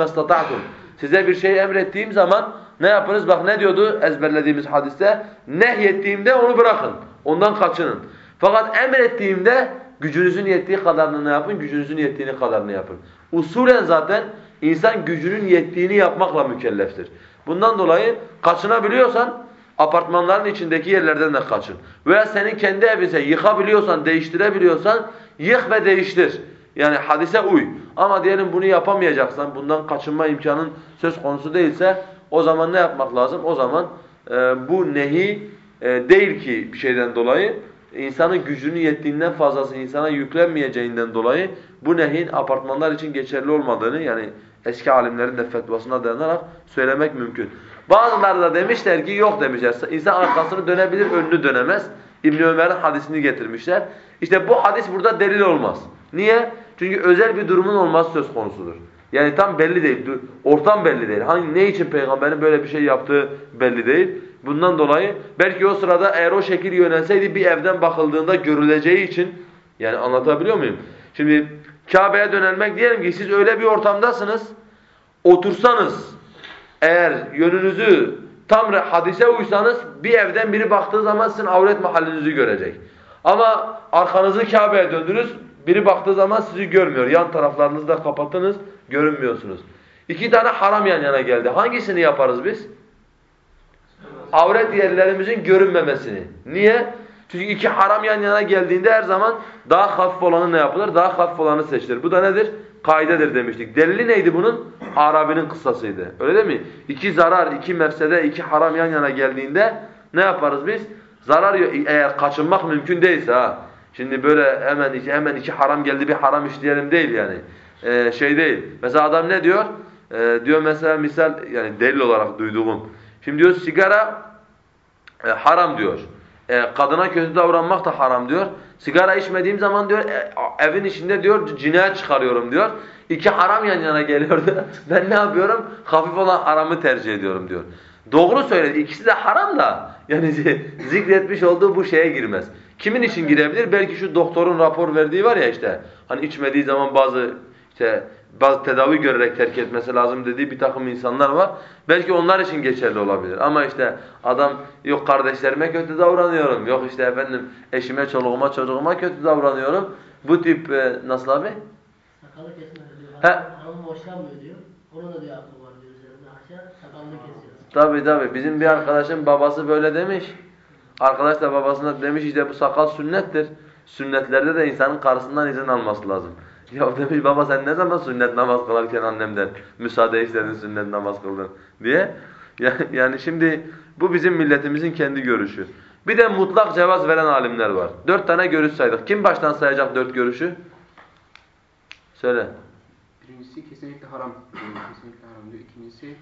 Size bir şey emrettiğim zaman ne yapınız? Bak ne diyordu ezberlediğimiz hadiste? Nehyettiğimde onu bırakın. Ondan kaçının. Fakat emrettiğimde gücünüzün yettiği kadarını ne yapın? Gücünüzün yettiğini kadarını yapın. Usulen zaten insan gücünün yettiğini yapmakla mükelleftir. Bundan dolayı kaçınabiliyorsan apartmanların içindeki yerlerden de kaçın. Veya senin kendi evinde yıkabiliyorsan, değiştirebiliyorsan yık ve değiştir. Yani hadise uy. Ama diyelim bunu yapamayacaksan, bundan kaçınma imkanın söz konusu değilse o zaman ne yapmak lazım? O zaman e, bu nehi e, değil ki bir şeyden dolayı insanın gücünün yettiğinden fazlası insana yüklenmeyeceğinden dolayı bu nehin apartmanlar için geçerli olmadığını yani eski alimlerin de fetvasına dayanarak söylemek mümkün. Bazıları da demişler ki yok demişler. İnsan arkasını dönebilir, önünü dönemez. İbn Ömer'in hadisini getirmişler. İşte bu hadis burada delil olmaz. Niye? Çünkü özel bir durumun olması söz konusudur. Yani tam belli değil, ortam belli değil. Hangi ne için peygamberin böyle bir şey yaptığı belli değil. Bundan dolayı belki o sırada eğer o şekil yönelseydi bir evden bakıldığında görüleceği için yani anlatabiliyor muyum? Şimdi Kabe'ye dönelmek diyelim ki siz öyle bir ortamdasınız. Otursanız eğer yönünüzü tam hadise uysanız bir evden biri baktığı zaman sizin avret mahallinizi görecek. Ama arkanızı Kabe'ye döndünüz. Biri baktığı zaman sizi görmüyor. Yan taraflarınızı da kapatınız, görünmüyorsunuz. İki tane haram yan yana geldi. Hangisini yaparız biz? Avret yerlerimizin görünmemesini. Niye? Çünkü iki haram yan yana geldiğinde her zaman daha hafif olanı ne yapılır? Daha hafif olanı seçilir. Bu da nedir? Kaidedir demiştik. Delili neydi bunun? Arabinin kıssasıydı. Öyle değil mi? İki zarar, iki mefsede, iki haram yan yana geldiğinde ne yaparız biz? Zarar eğer kaçınmak mümkün değilse ha. Şimdi böyle hemen iki, hemen iki haram geldi bir haram işleyelim değil yani. Ee, şey değil. Mesela adam ne diyor? Ee, diyor mesela misal yani delil olarak duyduğum. Şimdi diyor sigara e, haram diyor. E, kadına kötü davranmak da haram diyor. Sigara içmediğim zaman diyor e, evin içinde diyor cinayet çıkarıyorum diyor. İki haram yan yana geliyordu. *laughs* ben ne yapıyorum? Hafif olan haramı tercih ediyorum diyor. Doğru söyledi. İkisi de haram da yani *laughs* zikretmiş olduğu bu şeye girmez. Kimin için girebilir? Belki şu doktorun rapor verdiği var ya işte. Hani içmediği zaman bazı işte bazı tedavi görerek terk etmesi lazım dediği bir takım insanlar var. Belki onlar için geçerli olabilir. Ama işte adam yok kardeşlerime kötü davranıyorum. Yok işte efendim eşime, çoluğuma, çocuğuma kötü davranıyorum. Bu tip e, nasıl abi? Sakalı kesmedi diyor. He. Hanım hoşlanmıyor diyor. Onun da diyor aklı var diyor üzerinde. Aşağı sakalını kesiyor. Tabi tabi. Bizim bir arkadaşın babası böyle demiş. Arkadaş da babasına demiş işte bu sakal sünnettir. Sünnetlerde de insanın karısından izin alması lazım. Ya demiş baba sen ne zaman sünnet namaz kılarken annemden müsaade istedin sünnet namaz kıldın diye. Yani, şimdi bu bizim milletimizin kendi görüşü. Bir de mutlak cevaz veren alimler var. Dört tane görüş saydık. Kim baştan sayacak dört görüşü? Söyle. Birincisi kesinlikle haram. *clears throat* kesinlikle haram diyor. İkincisi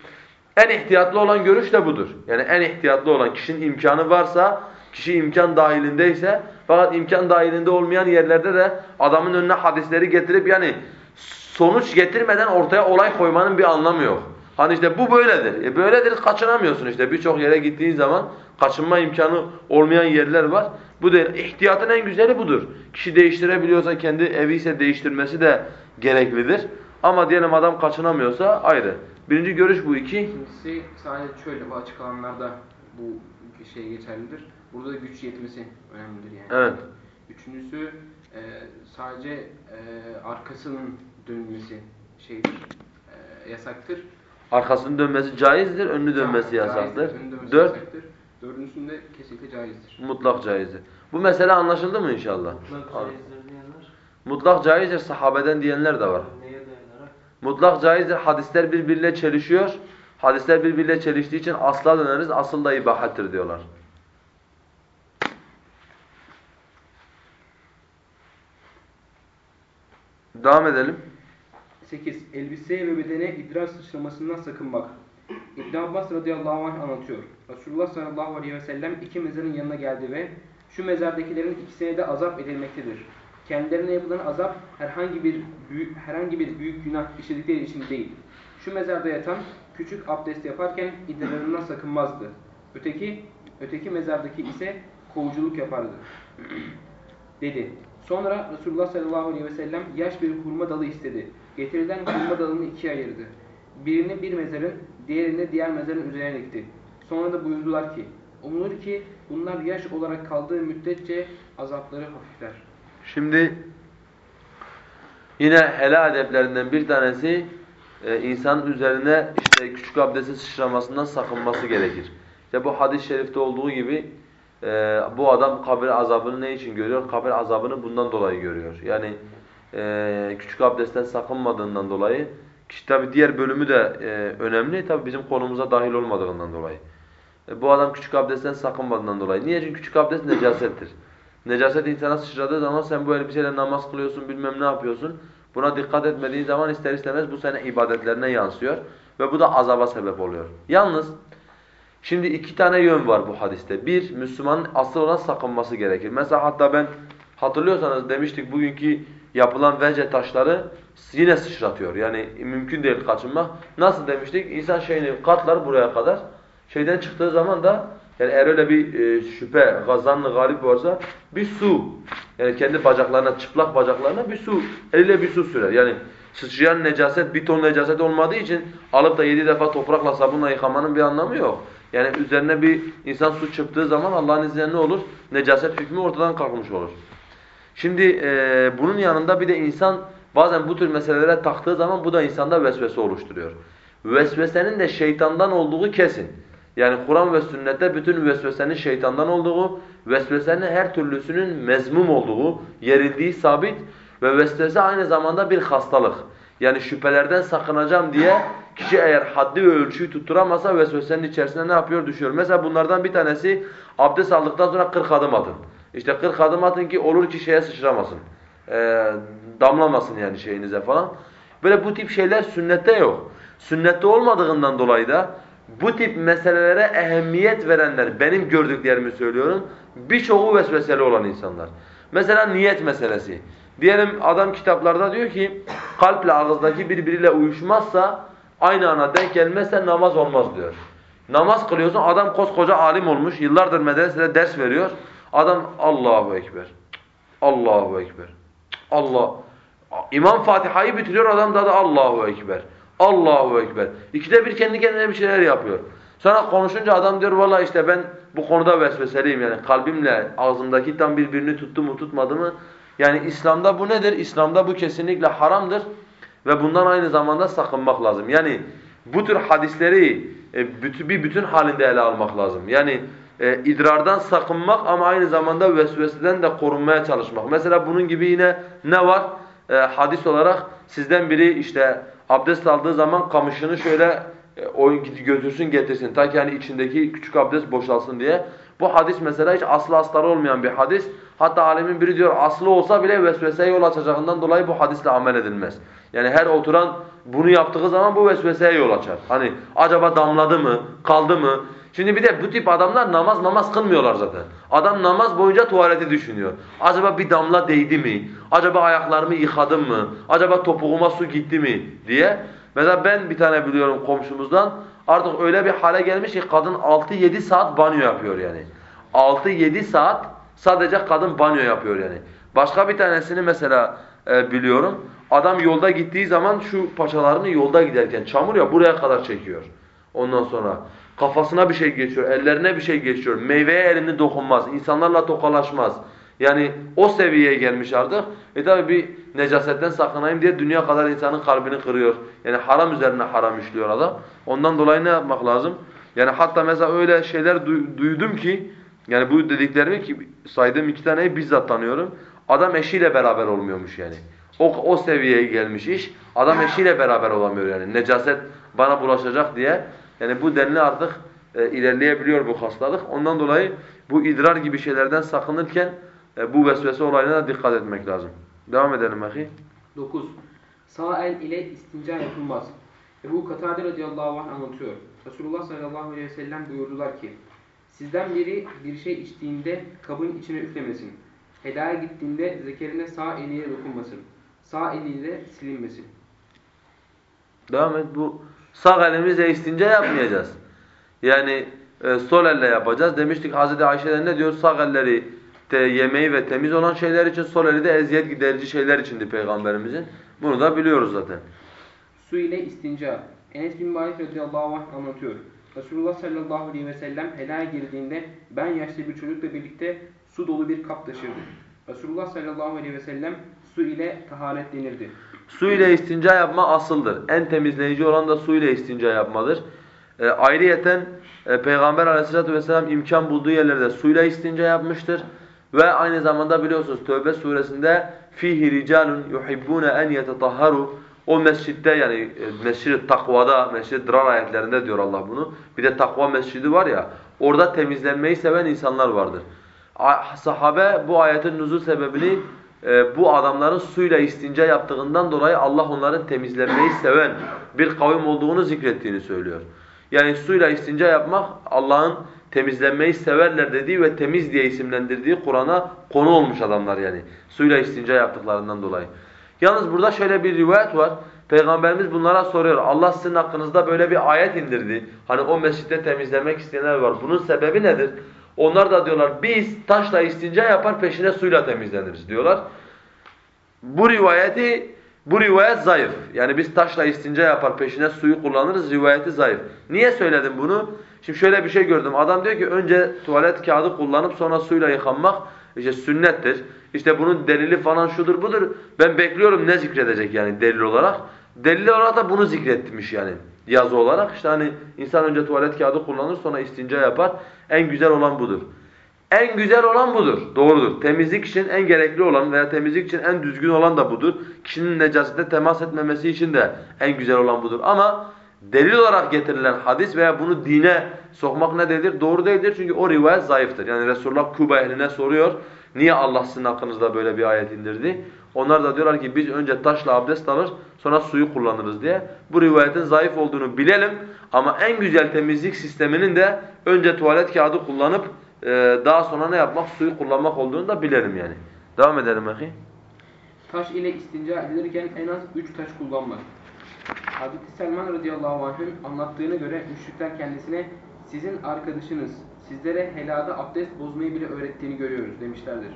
En ihtiyatlı olan görüş de budur. Yani en ihtiyatlı olan kişinin imkanı varsa, kişi imkan dahilindeyse fakat imkan dahilinde olmayan yerlerde de adamın önüne hadisleri getirip yani sonuç getirmeden ortaya olay koymanın bir anlamı yok. Hani işte bu böyledir. E böyledir kaçınamıyorsun işte. Birçok yere gittiğin zaman kaçınma imkanı olmayan yerler var. Bu da ihtiyatın en güzeli budur. Kişi değiştirebiliyorsa kendi evi ise değiştirmesi de gereklidir. Ama diyelim adam kaçınamıyorsa ayrı. Birinci görüş bu iki. İkincisi sadece şöyle bu açık alanlarda bu şey geçerlidir. Burada da güç yetmesi önemlidir yani. Evet. Üçüncüsü e, sadece e, arkasının dönmesi şeydir, e, yasaktır. Arkasının dönmesi caizdir, önünü dönmesi Caizdir, yasaktır. önünü dönmesi Dört. yasaktır. Dördüncüsünde kesinlikle caizdir. Mutlak caizdir. Bu mesele anlaşıldı mı inşallah? Mutlak caizdir diyenler Mutlak caizdir sahabeden diyenler de var. neye dayanarak? Mutlak caizdir. Hadisler birbiriyle çelişiyor. Hadisler birbiriyle çeliştiği için asla döneriz. Asıl da ibahattir diyorlar. Devam edelim. 8. Elbiseye ve bedene idrar sıçramasından sakınmak. İbn Abbas radıyallahu anh anlatıyor. Resulullah sallallahu aleyhi ve sellem iki mezarın yanına geldi ve şu mezardakilerin ikisine de azap edilmektedir. Kendilerine yapılan azap herhangi bir büyük, herhangi bir büyük günah işledikleri için değil. Şu mezarda yatan küçük abdest yaparken idrarından sakınmazdı. Öteki öteki mezardaki ise kovuculuk yapardı. dedi. Sonra Resulullah sallallahu aleyhi ve sellem yaş bir hurma dalı istedi. Getirilen hurma dalını ikiye ayırdı. Birini bir mezarın, diğerini diğer mezarın üzerine dikti. Sonra da buyurdular ki, umulur ki bunlar yaş olarak kaldığı müddetçe azapları hafifler. Şimdi yine helal edeplerinden bir tanesi e, insanın üzerine işte küçük abdestin sıçramasından sakınması gerekir. İşte bu hadis-i şerifte olduğu gibi e, bu adam kabir azabını ne için görüyor? Kabir azabını bundan dolayı görüyor. Yani e, küçük abdestten sakınmadığından dolayı ki tabi diğer bölümü de e, önemli. Tabi bizim konumuza dahil olmadığından dolayı. E, bu adam küçük abdestten sakınmadığından dolayı. Niye? Çünkü küçük abdest necasettir. Necaset insana sıçradığı zaman sen bu elbiseyle namaz kılıyorsun, bilmem ne yapıyorsun. Buna dikkat etmediğin zaman ister istemez bu senin ibadetlerine yansıyor. Ve bu da azaba sebep oluyor. Yalnız şimdi iki tane yön var bu hadiste. Bir, Müslümanın asıl olan sakınması gerekir. Mesela hatta ben hatırlıyorsanız demiştik bugünkü yapılan vece taşları yine sıçratıyor. Yani mümkün değil kaçınmak. Nasıl demiştik? İnsan şeyini katlar buraya kadar. Şeyden çıktığı zaman da yani eğer öyle bir e, şüphe, gazanlı galip varsa bir su, yani kendi bacaklarına, çıplak bacaklarına bir su, eliyle bir su sürer. Yani sıçrayan necaset, bir ton necaset olmadığı için alıp da yedi defa toprakla sabunla yıkamanın bir anlamı yok. Yani üzerine bir insan su çırptığı zaman Allah'ın izniyle ne olur? Necaset hükmü ortadan kalkmış olur. Şimdi e, bunun yanında bir de insan bazen bu tür meselelere taktığı zaman bu da insanda vesvese oluşturuyor. Vesvesenin de şeytandan olduğu kesin. Yani Kur'an ve sünnette bütün vesvesenin şeytandan olduğu, vesvesenin her türlüsünün mezmum olduğu, yerildiği sabit ve vesvese aynı zamanda bir hastalık. Yani şüphelerden sakınacağım diye kişi eğer haddi ve ölçüyü tutturamasa vesvesenin içerisine ne yapıyor? Düşüyor. Mesela bunlardan bir tanesi abdest aldıktan sonra 40 adım atın. İşte 40 adım atın ki olur ki şeye sıçramasın. Ee, damlamasın yani şeyinize falan. Böyle bu tip şeyler sünnette yok. Sünnette olmadığından dolayı da bu tip meselelere ehemmiyet verenler, benim gördüklerimi söylüyorum, birçoğu vesveseli olan insanlar. Mesela niyet meselesi. Diyelim adam kitaplarda diyor ki, kalple ağızdaki birbiriyle uyuşmazsa, aynı ana denk gelmezse namaz olmaz diyor. Namaz kılıyorsun, adam koskoca alim olmuş, yıllardır medresede ders veriyor. Adam Allahu Ekber, Allahu Ekber, Allah. İmam Fatiha'yı bitiriyor, adam da da Allahu Ekber. Allahu Ekber. İkide bir kendi kendine bir şeyler yapıyor. Sonra konuşunca adam diyor valla işte ben bu konuda vesveseliyim yani kalbimle ağzımdaki tam birbirini tuttu mu tutmadı mı? Yani İslam'da bu nedir? İslam'da bu kesinlikle haramdır ve bundan aynı zamanda sakınmak lazım. Yani bu tür hadisleri e, bir bütün halinde ele almak lazım. Yani e, idrardan sakınmak ama aynı zamanda vesveseden de korunmaya çalışmak. Mesela bunun gibi yine ne var? E, hadis olarak sizden biri işte abdest aldığı zaman kamışını şöyle o götürsün getirsin. Ta ki hani içindeki küçük abdest boşalsın diye. Bu hadis mesela hiç aslı astarı olmayan bir hadis. Hatta alemin biri diyor aslı olsa bile vesveseye yol açacağından dolayı bu hadisle amel edilmez. Yani her oturan bunu yaptığı zaman bu vesveseye yol açar. Hani acaba damladı mı, kaldı mı? Şimdi bir de bu tip adamlar namaz namaz kılmıyorlar zaten. Adam namaz boyunca tuvaleti düşünüyor. Acaba bir damla değdi mi? Acaba ayaklarımı yıkadım mı? Acaba topuğuma su gitti mi? diye. Mesela ben bir tane biliyorum komşumuzdan artık öyle bir hale gelmiş ki kadın 6-7 saat banyo yapıyor yani. 6-7 saat sadece kadın banyo yapıyor yani. Başka bir tanesini mesela e, biliyorum. Adam yolda gittiği zaman şu paçalarını yolda giderken çamur ya buraya kadar çekiyor. Ondan sonra kafasına bir şey geçiyor, ellerine bir şey geçiyor. Meyveye elini dokunmaz, insanlarla tokalaşmaz. Yani o seviyeye gelmiş artık. E tabi bir necasetten sakınayım diye dünya kadar insanın kalbini kırıyor. Yani haram üzerine haram işliyor adam. Ondan dolayı ne yapmak lazım? Yani hatta mesela öyle şeyler du- duydum ki yani bu dediklerimi ki saydığım iki taneyi bizzat tanıyorum. Adam eşiyle beraber olmuyormuş yani. O, o seviyeye gelmiş iş. Adam eşiyle beraber olamıyor yani. Necaset bana bulaşacak diye. Yani bu denli artık e, ilerleyebiliyor bu hastalık. Ondan dolayı bu idrar gibi şeylerden sakınırken e, bu vesvese olayına da dikkat etmek lazım. Devam edelim ahi. 9. Sağ el ile istinca yapılmaz. Ebu Katade radıyallahu anh anlatıyor. Resulullah sallallahu aleyhi ve sellem buyurdular ki Sizden biri bir şey içtiğinde kabın içine üflemesin. Helaya gittiğinde zekerine sağ eliyle dokunmasın. Sağ eliyle silinmesin. Devam et. Bu sağ elimizle istince yapmayacağız. Yani e, sol elle yapacağız. Demiştik Hazreti Ayşe'den ne diyor? Sağ elleri te, yemeği ve temiz olan şeyler için, sol eli de eziyet giderici şeyler içindi Peygamberimizin. Bunu da biliyoruz zaten. Su ile istinca. Enes bin Malik radıyallahu anh anlatıyor. Resulullah sallallahu aleyhi ve sellem helaya girdiğinde ben yaşlı bir çocukla birlikte su dolu bir kap taşırdı. Resulullah sallallahu aleyhi ve sellem su ile taharetlenirdi. Su ile istinca yapma asıldır. En temizleyici olan da su ile istinca yapmadır. E, ayrıyeten e, Peygamber aleyhissalatu vesselam imkan bulduğu yerlerde suyla istinca yapmıştır. Ve aynı zamanda biliyorsunuz Tövbe suresinde fihi ricalun yuhibbun en yetetahharu o mescitte yani e, mescid-i takvada, mescid-i dirar ayetlerinde diyor Allah bunu. Bir de takva mescidi var ya orada temizlenmeyi seven insanlar vardır. Sahabe bu ayetin nuzul sebebini e, bu adamların suyla istinca yaptığından dolayı Allah onların temizlenmeyi seven bir kavim olduğunu zikrettiğini söylüyor. Yani suyla istinca yapmak Allah'ın temizlenmeyi severler dediği ve temiz diye isimlendirdiği Kur'an'a konu olmuş adamlar yani. Suyla istinca yaptıklarından dolayı. Yalnız burada şöyle bir rivayet var. Peygamberimiz bunlara soruyor. Allah sizin hakkınızda böyle bir ayet indirdi. Hani o mescitte temizlemek isteyenler var. Bunun sebebi nedir? Onlar da diyorlar biz taşla istinca yapar peşine suyla temizleniriz diyorlar. Bu rivayeti bu rivayet zayıf. Yani biz taşla istinca yapar peşine suyu kullanırız rivayeti zayıf. Niye söyledim bunu? Şimdi şöyle bir şey gördüm. Adam diyor ki önce tuvalet kağıdı kullanıp sonra suyla yıkanmak işte sünnettir. İşte bunun delili falan şudur budur. Ben bekliyorum ne zikredecek yani delil olarak. Delil olarak da bunu zikretmiş yani yazı olarak. İşte hani insan önce tuvalet kağıdı kullanır sonra istinca yapar. En güzel olan budur. En güzel olan budur. Doğrudur. Temizlik için en gerekli olan veya temizlik için en düzgün olan da budur. Kişinin necasete temas etmemesi için de en güzel olan budur. Ama delil olarak getirilen hadis veya bunu dine sokmak ne değildir? Doğru değildir çünkü o rivayet zayıftır. Yani Resulullah Kuba ehline soruyor. Niye Allah sizin hakkınızda böyle bir ayet indirdi? Onlar da diyorlar ki biz önce taşla abdest alır sonra suyu kullanırız diye. Bu rivayetin zayıf olduğunu bilelim ama en güzel temizlik sisteminin de önce tuvalet kağıdı kullanıp e, daha sonra ne yapmak? Suyu kullanmak olduğunu da bilelim yani. Devam edelim ahi. Taş ile istinca edilirken en az üç taş kullanmak. Hazreti Selman radıyallahu anh'ın anlattığına göre müşrikler kendisine sizin arkadaşınız sizlere helada abdest bozmayı bile öğrettiğini görüyoruz demişlerdir.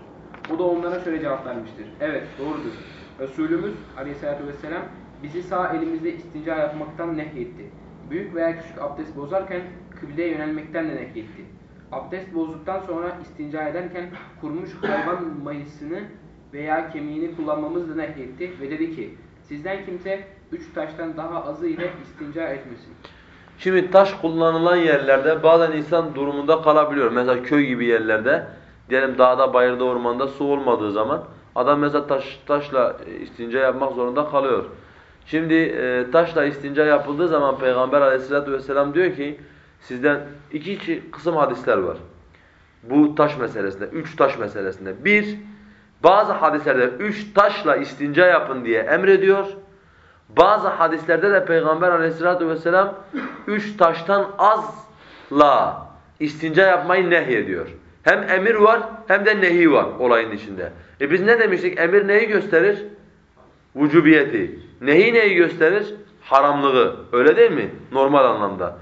O da onlara şöyle cevap vermiştir. Evet doğrudur. Resulümüz aleyhissalatü vesselam bizi sağ elimizle istinca yapmaktan nehyetti. Büyük veya küçük abdest bozarken kıbleye yönelmekten de nehyetti. Abdest bozduktan sonra istinca ederken kurmuş hayvan mayısını veya kemiğini kullanmamız da nehyetti ve dedi ki sizden kimse üç taştan daha azı ile istinca etmesin. Şimdi taş kullanılan yerlerde bazen insan durumunda kalabiliyor. Mesela köy gibi yerlerde diyelim dağda, bayırda, ormanda su olmadığı zaman adam mesela taş, taşla istinca yapmak zorunda kalıyor. Şimdi e, taşla istinca yapıldığı zaman Peygamber aleyhissalatu vesselam diyor ki sizden iki, iki kısım hadisler var. Bu taş meselesinde, üç taş meselesinde. Bir, bazı hadislerde üç taşla istinca yapın diye emrediyor. Bazı hadislerde de Peygamber aleyhissalatu vesselam üç taştan azla istinca yapmayı nehyediyor. Hem emir var hem de nehi var olayın içinde. E biz ne demiştik? Emir neyi gösterir? Vücubiyeti. Nehi neyi gösterir? Haramlığı. Öyle değil mi? Normal anlamda.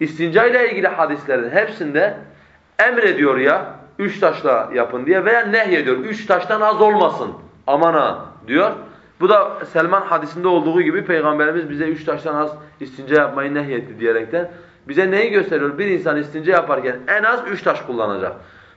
İstinca ile ilgili hadislerin hepsinde emrediyor ya üç taşla yapın diye veya nehyediyor. Üç taştan az olmasın. Aman ha diyor. Bu da Selman hadisinde olduğu gibi Peygamberimiz bize üç taştan az istince yapmayı nehyetti diyerekten bize neyi gösteriyor? Bir insan istince yaparken en az üç taş kullanacak.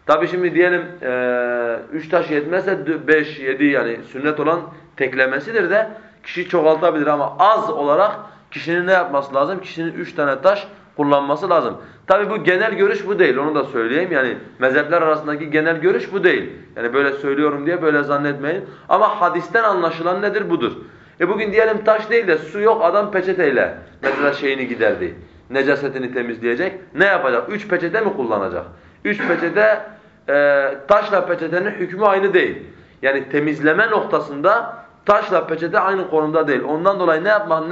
Tabi şimdi diyelim e, üç taş yetmezse beş, yedi yani sünnet olan teklemesidir de kişi çoğaltabilir ama az olarak kişinin ne yapması lazım? Kişinin üç tane taş kullanması lazım. Tabi bu genel görüş bu değil onu da söyleyeyim. Yani mezhepler arasındaki genel görüş bu değil. Yani böyle söylüyorum diye böyle zannetmeyin. Ama hadisten anlaşılan nedir budur. E bugün diyelim taş değil de su yok adam peçeteyle mesela şeyini giderdi. Necasetini temizleyecek. Ne yapacak? Üç peçete mi kullanacak? Üç peçete e, taşla peçetenin hükmü aynı değil. Yani temizleme noktasında taşla peçete aynı konumda değil. Ondan dolayı ne yapmak,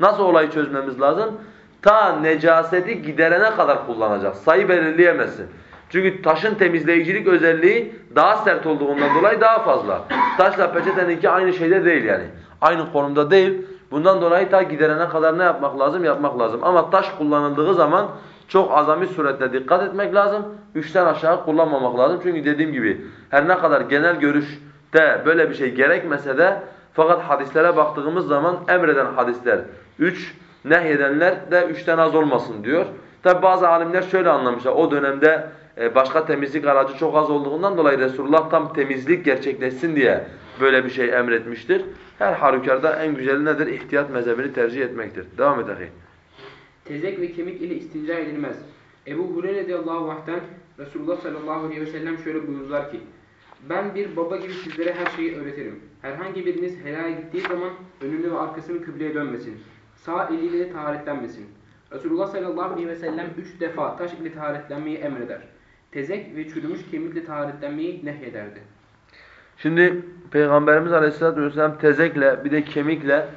nasıl olayı çözmemiz lazım? Ta necaseti giderene kadar kullanacak. Sayı belirleyemezsin. Çünkü taşın temizleyicilik özelliği daha sert olduğundan dolayı daha fazla. Taşla peçeteninki aynı şeyde değil yani. Aynı konumda değil. Bundan dolayı ta giderene kadar ne yapmak lazım? Yapmak lazım. Ama taş kullanıldığı zaman çok azami surette dikkat etmek lazım. Üçten aşağı kullanmamak lazım. Çünkü dediğim gibi her ne kadar genel görüşte böyle bir şey gerekmese de fakat hadislere baktığımız zaman emreden hadisler üç, nehyedenler de üçten az olmasın diyor. Tabi bazı alimler şöyle anlamışlar. O dönemde e, başka temizlik aracı çok az olduğundan dolayı Resulullah tam temizlik gerçekleşsin diye böyle bir şey emretmiştir. Her halükarda en güzeli nedir? İhtiyat mezhebini tercih etmektir. Devam et ahi. Tezek ve kemik ile istinca edilmez. Ebu Hureyre radıyallahu anh'ten Resulullah sallallahu aleyhi ve sellem şöyle buyurdular ki Ben bir baba gibi sizlere her şeyi öğretirim. Herhangi biriniz helaya gittiği zaman önünü ve arkasını kıbleye dönmesin. Sağ eliyle taharetlenmesin. Resulullah sallallahu aleyhi ve sellem üç defa taş ile taharetlenmeyi emreder. Tezek ve çürümüş kemikle taharetlenmeyi nehyederdi. Şimdi Peygamberimiz Aleyhisselatü Vesselam tezekle bir de kemikle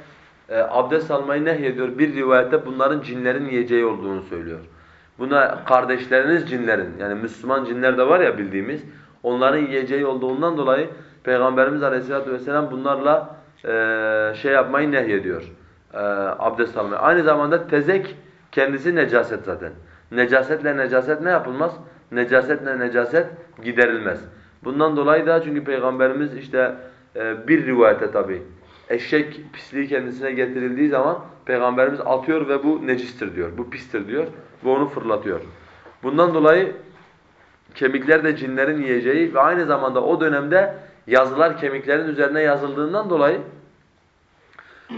e, abdest almayı nehyediyor. Bir rivayette bunların cinlerin yiyeceği olduğunu söylüyor. Buna kardeşleriniz cinlerin yani Müslüman cinler de var ya bildiğimiz onların yiyeceği olduğundan dolayı Peygamberimiz Aleyhisselatü Vesselam bunlarla e, şey yapmayı nehyediyor. E, abdest almayı. Aynı zamanda tezek kendisi necaset zaten. Necasetle necaset ne yapılmaz? Necasetle necaset giderilmez. Bundan dolayı da çünkü Peygamberimiz işte e, bir rivayete tabi eşek pisliği kendisine getirildiği zaman Peygamberimiz atıyor ve bu necistir diyor. Bu pistir diyor ve onu fırlatıyor. Bundan dolayı kemikler de cinlerin yiyeceği ve aynı zamanda o dönemde yazılar kemiklerin üzerine yazıldığından dolayı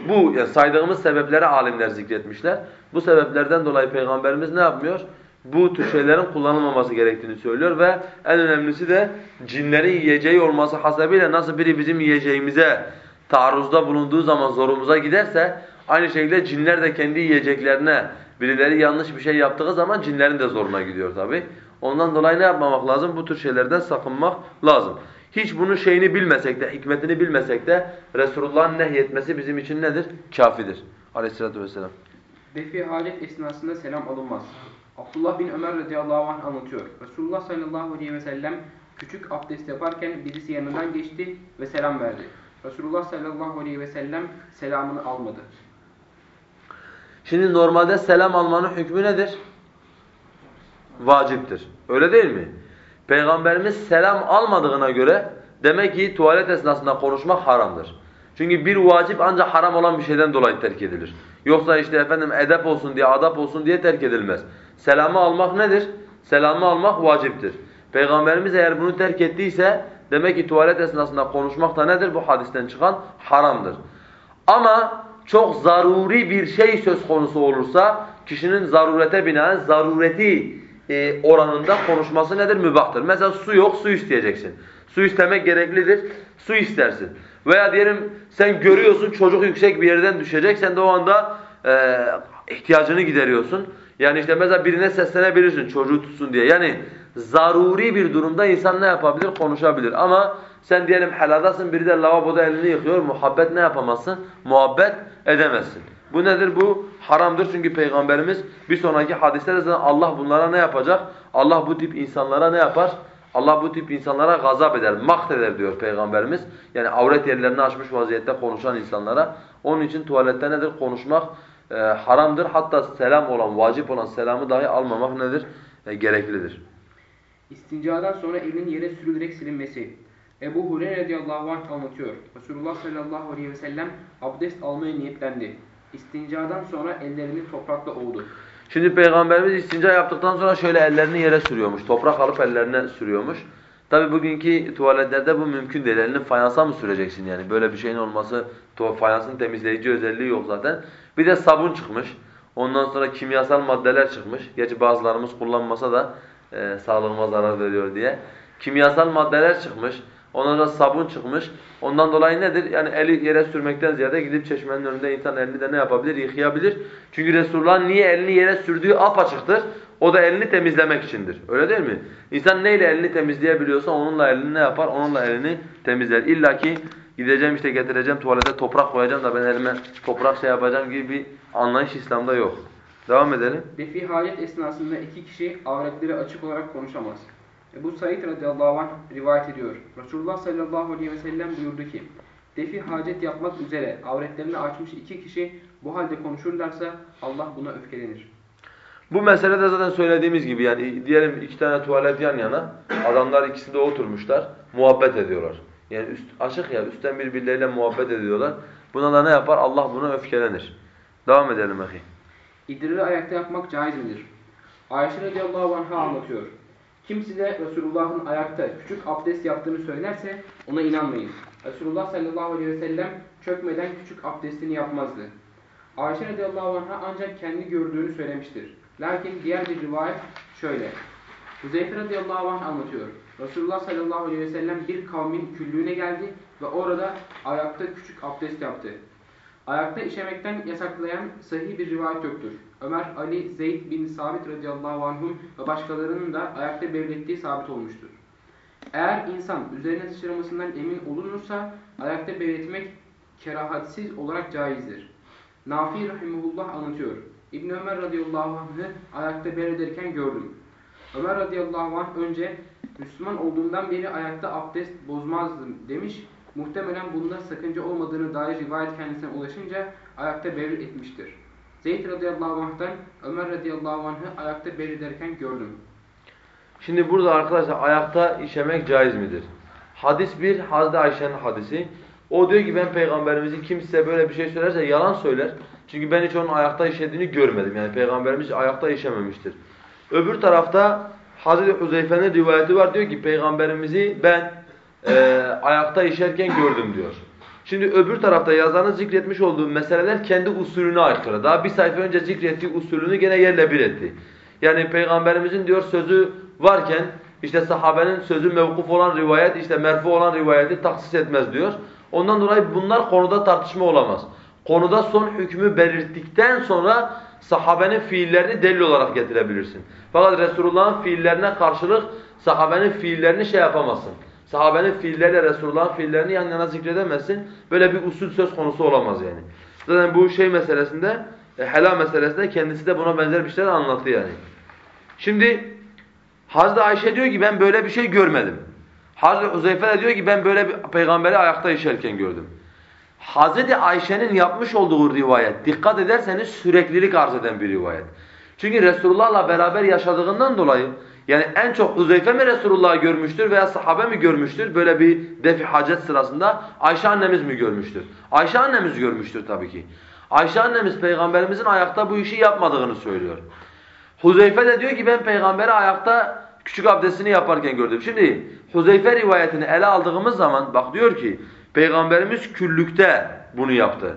bu yani saydığımız sebepleri alimler zikretmişler. Bu sebeplerden dolayı Peygamberimiz ne yapmıyor? Bu tür şeylerin kullanılmaması gerektiğini söylüyor ve en önemlisi de cinlerin yiyeceği olması hasebiyle nasıl biri bizim yiyeceğimize taarruzda bulunduğu zaman zorumuza giderse aynı şekilde cinler de kendi yiyeceklerine birileri yanlış bir şey yaptığı zaman cinlerin de zoruna gidiyor tabi. Ondan dolayı ne yapmamak lazım? Bu tür şeylerden sakınmak lazım. Hiç bunun şeyini bilmesek de, hikmetini bilmesek de Resulullah'ın nehyetmesi bizim için nedir? Kafidir. Aleyhissalatu vesselam. Defi halet esnasında selam alınmaz. Abdullah bin Ömer radıyallahu anh anlatıyor. Resulullah sallallahu aleyhi ve sellem küçük abdest yaparken birisi yanından geçti ve selam verdi. Resulullah sallallahu aleyhi ve sellem selamını almadı. Şimdi normalde selam almanın hükmü nedir? Vaciptir. Öyle değil mi? Peygamberimiz selam almadığına göre demek ki tuvalet esnasında konuşmak haramdır. Çünkü bir vacip ancak haram olan bir şeyden dolayı terk edilir. Yoksa işte efendim edep olsun diye, adap olsun diye terk edilmez. Selamı almak nedir? Selamı almak vaciptir. Peygamberimiz eğer bunu terk ettiyse demek ki tuvalet esnasında konuşmak da nedir? Bu hadisten çıkan haramdır. Ama çok zaruri bir şey söz konusu olursa kişinin zarurete binaen zarureti e, oranında konuşması nedir? Mübahtır. Mesela su yok, su isteyeceksin. Su istemek gereklidir, su istersin. Veya diyelim sen görüyorsun çocuk yüksek bir yerden düşecek, sen de o anda e, ihtiyacını gideriyorsun. Yani işte mesela birine seslenebilirsin çocuğu tutsun diye. Yani zaruri bir durumda insan ne yapabilir? Konuşabilir. Ama sen diyelim heladasın, biri de lavaboda elini yıkıyor, muhabbet ne yapamazsın? Muhabbet edemezsin. Bu nedir? Bu haramdır çünkü Peygamberimiz bir sonraki hadiste de Allah bunlara ne yapacak? Allah bu tip insanlara ne yapar? Allah bu tip insanlara gazap eder, makt eder diyor Peygamberimiz. Yani avret yerlerini açmış vaziyette konuşan insanlara. Onun için tuvalette nedir? Konuşmak e, haramdır. Hatta selam olan, vacip olan selamı dahi almamak nedir? E, gereklidir. İstincadan sonra elinin yere sürülerek silinmesi. Ebu Hureyre radıyallahu anh anlatıyor. Resulullah sallallahu aleyhi ve sellem abdest almaya niyetlendi. İstincadan sonra ellerini toprakla ovdu. Şimdi Peygamberimiz istinca yaptıktan sonra şöyle ellerini yere sürüyormuş. Toprak alıp ellerine sürüyormuş. Tabi bugünkü tuvaletlerde bu mümkün değil. Elini fayansa mı süreceksin yani? Böyle bir şeyin olması, fayansın temizleyici özelliği yok zaten. Bir de sabun çıkmış. Ondan sonra kimyasal maddeler çıkmış. Gerçi bazılarımız kullanmasa da e, sağlığıma zarar veriyor diye. Kimyasal maddeler çıkmış. Ondan sonra sabun çıkmış. Ondan dolayı nedir? Yani eli yere sürmekten ziyade gidip çeşmenin önünde insan elini de ne yapabilir? Yıkayabilir. Çünkü Resulullah'ın niye elini yere sürdüğü apaçıktır. O da elini temizlemek içindir. Öyle değil mi? İnsan neyle elini temizleyebiliyorsa onunla elini ne yapar? Onunla elini temizler. İlla ki gideceğim işte getireceğim tuvalete toprak koyacağım da ben elime toprak şey yapacağım gibi bir anlayış İslam'da yok. Devam edelim. Defi hacet esnasında iki kişi avretleri açık olarak konuşamaz. Ebu Said radıyallahu anh rivayet ediyor. Resulullah sallallahu aleyhi ve sellem buyurdu ki, Defi hacet yapmak üzere avretlerini açmış iki kişi bu halde konuşurlarsa Allah buna öfkelenir. Bu meselede zaten söylediğimiz gibi yani diyelim iki tane tuvalet yan yana, adamlar ikisi de oturmuşlar, muhabbet ediyorlar. Yani üst, açık ya, üstten birbirleriyle muhabbet ediyorlar. Buna da ne yapar? Allah buna öfkelenir. Devam edelim ahi. İdrarı ayakta yapmak caiz midir? Ayşe radıyallahu anh'a anlatıyor. Kim size Resulullah'ın ayakta küçük abdest yaptığını söylerse ona inanmayın. Resulullah sallallahu aleyhi ve sellem çökmeden küçük abdestini yapmazdı. Ayşe radıyallahu anh'a ancak kendi gördüğünü söylemiştir. Lakin diğer bir rivayet şöyle. Huzeyfe radıyallahu anh anlatıyor. Resulullah sallallahu aleyhi ve sellem bir kavmin küllüğüne geldi ve orada ayakta küçük abdest yaptı. Ayakta işemekten yasaklayan sahih bir rivayet yoktur. Ömer, Ali, Zeyd bin Sabit radıyallahu anhum ve başkalarının da ayakta belirttiği sabit olmuştur. Eğer insan üzerine sıçramasından emin olunursa ayakta belirtmek kerahatsiz olarak caizdir. Nafi rahimullah anlatıyor. İbn Ömer radıyallahu anh'ı ayakta beyrederken gördüm. Ömer radıyallahu anh önce Müslüman olduğumdan beri ayakta abdest bozmazdım demiş. Muhtemelen bunda sakınca olmadığını dair rivayet kendisine ulaşınca ayakta bevr etmiştir. Zeyd radıyallahu anh'tan Ömer radıyallahu anh'ı ayakta bevr ederken gördüm. Şimdi burada arkadaşlar ayakta işemek caiz midir? Hadis bir, Hazreti Ayşe'nin hadisi. O diyor ki ben peygamberimizi kimse böyle bir şey söylerse yalan söyler. Çünkü ben hiç onun ayakta işediğini görmedim. Yani peygamberimiz ayakta işememiştir. Öbür tarafta Hazreti Huzeyfe'nin rivayeti var diyor ki peygamberimizi ben e, ayakta işerken gördüm diyor. Şimdi öbür tarafta yazarın zikretmiş olduğu meseleler kendi usulüne aykırı. Daha bir sayfa önce zikrettiği usulünü gene yerle bir etti. Yani peygamberimizin diyor sözü varken işte sahabenin sözü mevkuf olan rivayet işte merfu olan rivayeti taksis etmez diyor. Ondan dolayı bunlar konuda tartışma olamaz. Konuda son hükmü belirttikten sonra sahabenin fiillerini delil olarak getirebilirsin. Fakat Resulullah'ın fiillerine karşılık sahabenin fiillerini şey yapamazsın. Sahabenin fiilleriyle Resulullah'ın fiillerini yan yana zikredemezsin. Böyle bir usul söz konusu olamaz yani. Zaten bu şey meselesinde, e, helal meselesinde kendisi de buna benzer bir şeyler anlattı yani. Şimdi Hazreti Ayşe diyor ki ben böyle bir şey görmedim. Hazreti Uzeyfe de diyor ki ben böyle bir peygamberi ayakta işerken gördüm. Hazreti Ayşe'nin yapmış olduğu rivayet dikkat ederseniz süreklilik arz eden bir rivayet. Çünkü Resulullah'la beraber yaşadığından dolayı yani en çok Huzeyfe mi Resulullah'ı görmüştür veya sahabe mi görmüştür böyle bir defi hacet sırasında Ayşe annemiz mi görmüştür? Ayşe annemiz görmüştür tabii ki. Ayşe annemiz peygamberimizin ayakta bu işi yapmadığını söylüyor. Huzeyfe de diyor ki ben peygamberi ayakta küçük abdestini yaparken gördüm. Şimdi Huzeyfe rivayetini ele aldığımız zaman bak diyor ki peygamberimiz küllükte bunu yaptı.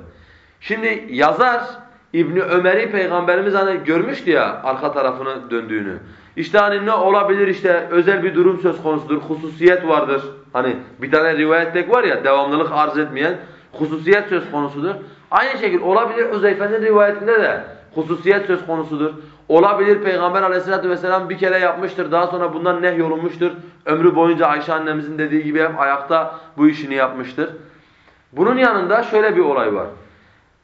Şimdi yazar İbni Ömer'i peygamberimiz hani görmüştü ya arka tarafını döndüğünü. İşte hani ne olabilir işte özel bir durum söz konusudur, hususiyet vardır. Hani bir tane rivayet var ya devamlılık arz etmeyen hususiyet söz konusudur. Aynı şekilde olabilir Huzeyfe'nin rivayetinde de hususiyet söz konusudur. Olabilir Peygamber aleyhissalatü vesselam bir kere yapmıştır. Daha sonra bundan nehyolunmuştur. Ömrü boyunca Ayşe annemizin dediği gibi hep ayakta bu işini yapmıştır. Bunun yanında şöyle bir olay var.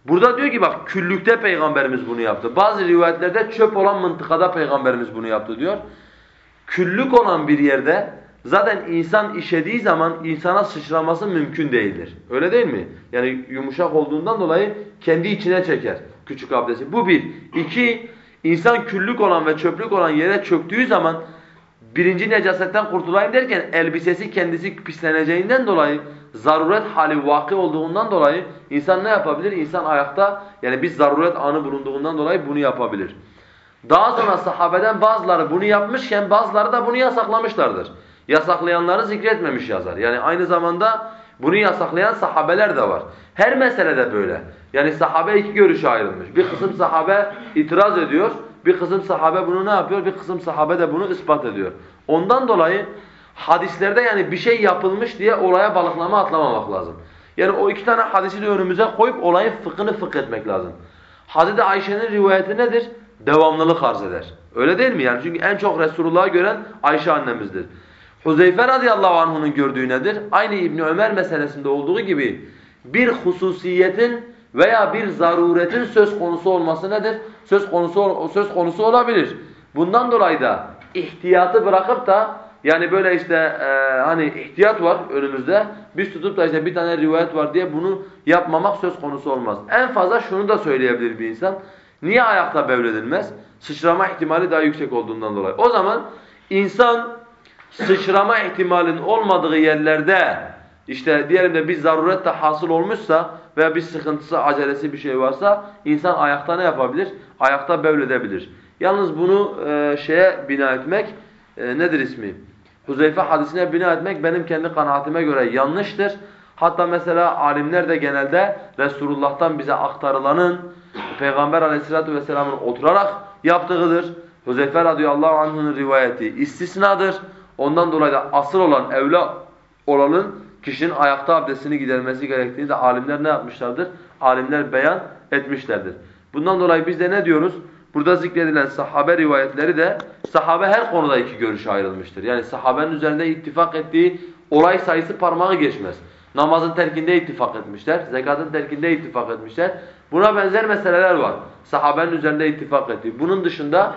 Burada diyor ki bak küllükte peygamberimiz bunu yaptı. Bazı rivayetlerde çöp olan mıntıkada peygamberimiz bunu yaptı diyor. Küllük olan bir yerde zaten insan işediği zaman insana sıçraması mümkün değildir. Öyle değil mi? Yani yumuşak olduğundan dolayı kendi içine çeker küçük abdesti. Bu bir. İki, insan küllük olan ve çöplük olan yere çöktüğü zaman birinci necasetten kurtulayım derken elbisesi kendisi pisleneceğinden dolayı zaruret hali vakı olduğundan dolayı insan ne yapabilir? İnsan ayakta yani bir zaruret anı bulunduğundan dolayı bunu yapabilir. Daha sonra sahabeden bazıları bunu yapmışken bazıları da bunu yasaklamışlardır. Yasaklayanları zikretmemiş yazar. Yani aynı zamanda Bunu yasaklayan sahabeler de var. Her meselede böyle. Yani sahabe iki görüşe ayrılmış. Bir kısım sahabe itiraz ediyor, bir kısım sahabe bunu ne yapıyor? Bir kısım sahabe de bunu ispat ediyor. Ondan dolayı hadislerde yani bir şey yapılmış diye olaya balıklama atlamamak lazım. Yani o iki tane hadisi de önümüze koyup olayın fıkhını fıkh etmek lazım. Hazreti Ayşe'nin rivayeti nedir? Devamlılık arz eder. Öyle değil mi yani? Çünkü en çok Resulullah'ı gören Ayşe annemizdir. Huzeyfe radıyallahu anh'ın gördüğü nedir? Aynı İbn Ömer meselesinde olduğu gibi bir hususiyetin veya bir zaruretin söz konusu olması nedir? Söz konusu söz konusu olabilir. Bundan dolayı da ihtiyatı bırakıp da yani böyle işte e, hani ihtiyat var önümüzde. Biz tutup da işte bir tane rivayet var diye bunu yapmamak söz konusu olmaz. En fazla şunu da söyleyebilir bir insan. Niye ayakta bevledilmez? Sıçrama ihtimali daha yüksek olduğundan dolayı. O zaman insan sıçrama ihtimalin olmadığı yerlerde işte diyelim de bir zaruret de hasıl olmuşsa veya bir sıkıntısı, acelesi bir şey varsa insan ayakta ne yapabilir? Ayakta bevledebilir. Yalnız bunu e, şeye bina etmek e, nedir ismi? Huzeyfe hadisine bina etmek benim kendi kanaatime göre yanlıştır. Hatta mesela alimler de genelde Resulullah'tan bize aktarılanın Peygamber aleyhissalatu vesselamın oturarak yaptığıdır. Huzeyfe radıyallahu anh'ın rivayeti istisnadır. Ondan dolayı da asıl olan evla olanın kişinin ayakta abdestini gidermesi gerektiğini de alimler ne yapmışlardır? Alimler beyan etmişlerdir. Bundan dolayı biz de ne diyoruz? Burada zikredilen sahabe rivayetleri de sahabe her konuda iki görüşe ayrılmıştır. Yani sahabenin üzerinde ittifak ettiği olay sayısı parmağı geçmez. Namazın terkinde ittifak etmişler, zekatın terkinde ittifak etmişler. Buna benzer meseleler var. Sahabenin üzerinde ittifak ettiği. Bunun dışında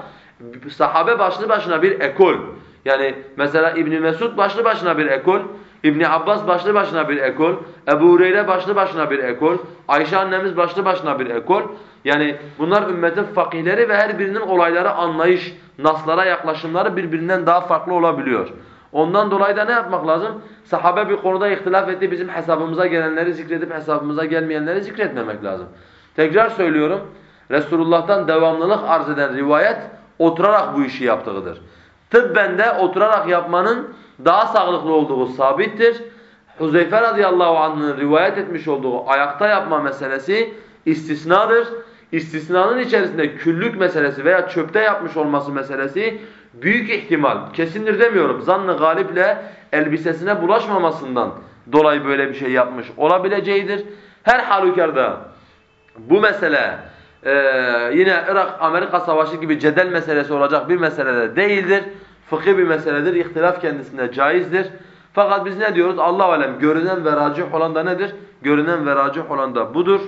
sahabe başlı başına bir ekol. Yani mesela İbn Mesud başlı başına bir ekol, İbn Abbas başlı başına bir ekol, Ebu Hureyre başlı başına bir ekol, Ayşe annemiz başlı başına bir ekol. Yani bunlar ümmetin fakihleri ve her birinin olayları anlayış, naslara yaklaşımları birbirinden daha farklı olabiliyor. Ondan dolayı da ne yapmak lazım? Sahabe bir konuda ihtilaf etti, bizim hesabımıza gelenleri zikredip hesabımıza gelmeyenleri zikretmemek lazım. Tekrar söylüyorum, Resulullah'tan devamlılık arz eden rivayet oturarak bu işi yaptığıdır. Tıbben de oturarak yapmanın daha sağlıklı olduğu sabittir. Huzeyfe radıyallahu anh'ın rivayet etmiş olduğu ayakta yapma meselesi istisnadır. İstisnanın içerisinde küllük meselesi veya çöpte yapmış olması meselesi büyük ihtimal, kesindir demiyorum, zannı galiple elbisesine bulaşmamasından dolayı böyle bir şey yapmış olabileceğidir. Her halükarda bu mesele e, yine Irak-Amerika savaşı gibi cedel meselesi olacak bir meselede değildir. Fıkhi bir meseledir, ihtilaf kendisinde caizdir. Fakat biz ne diyoruz? Allah alem görünen ve racih olan da nedir? Görünen ve racih olan da budur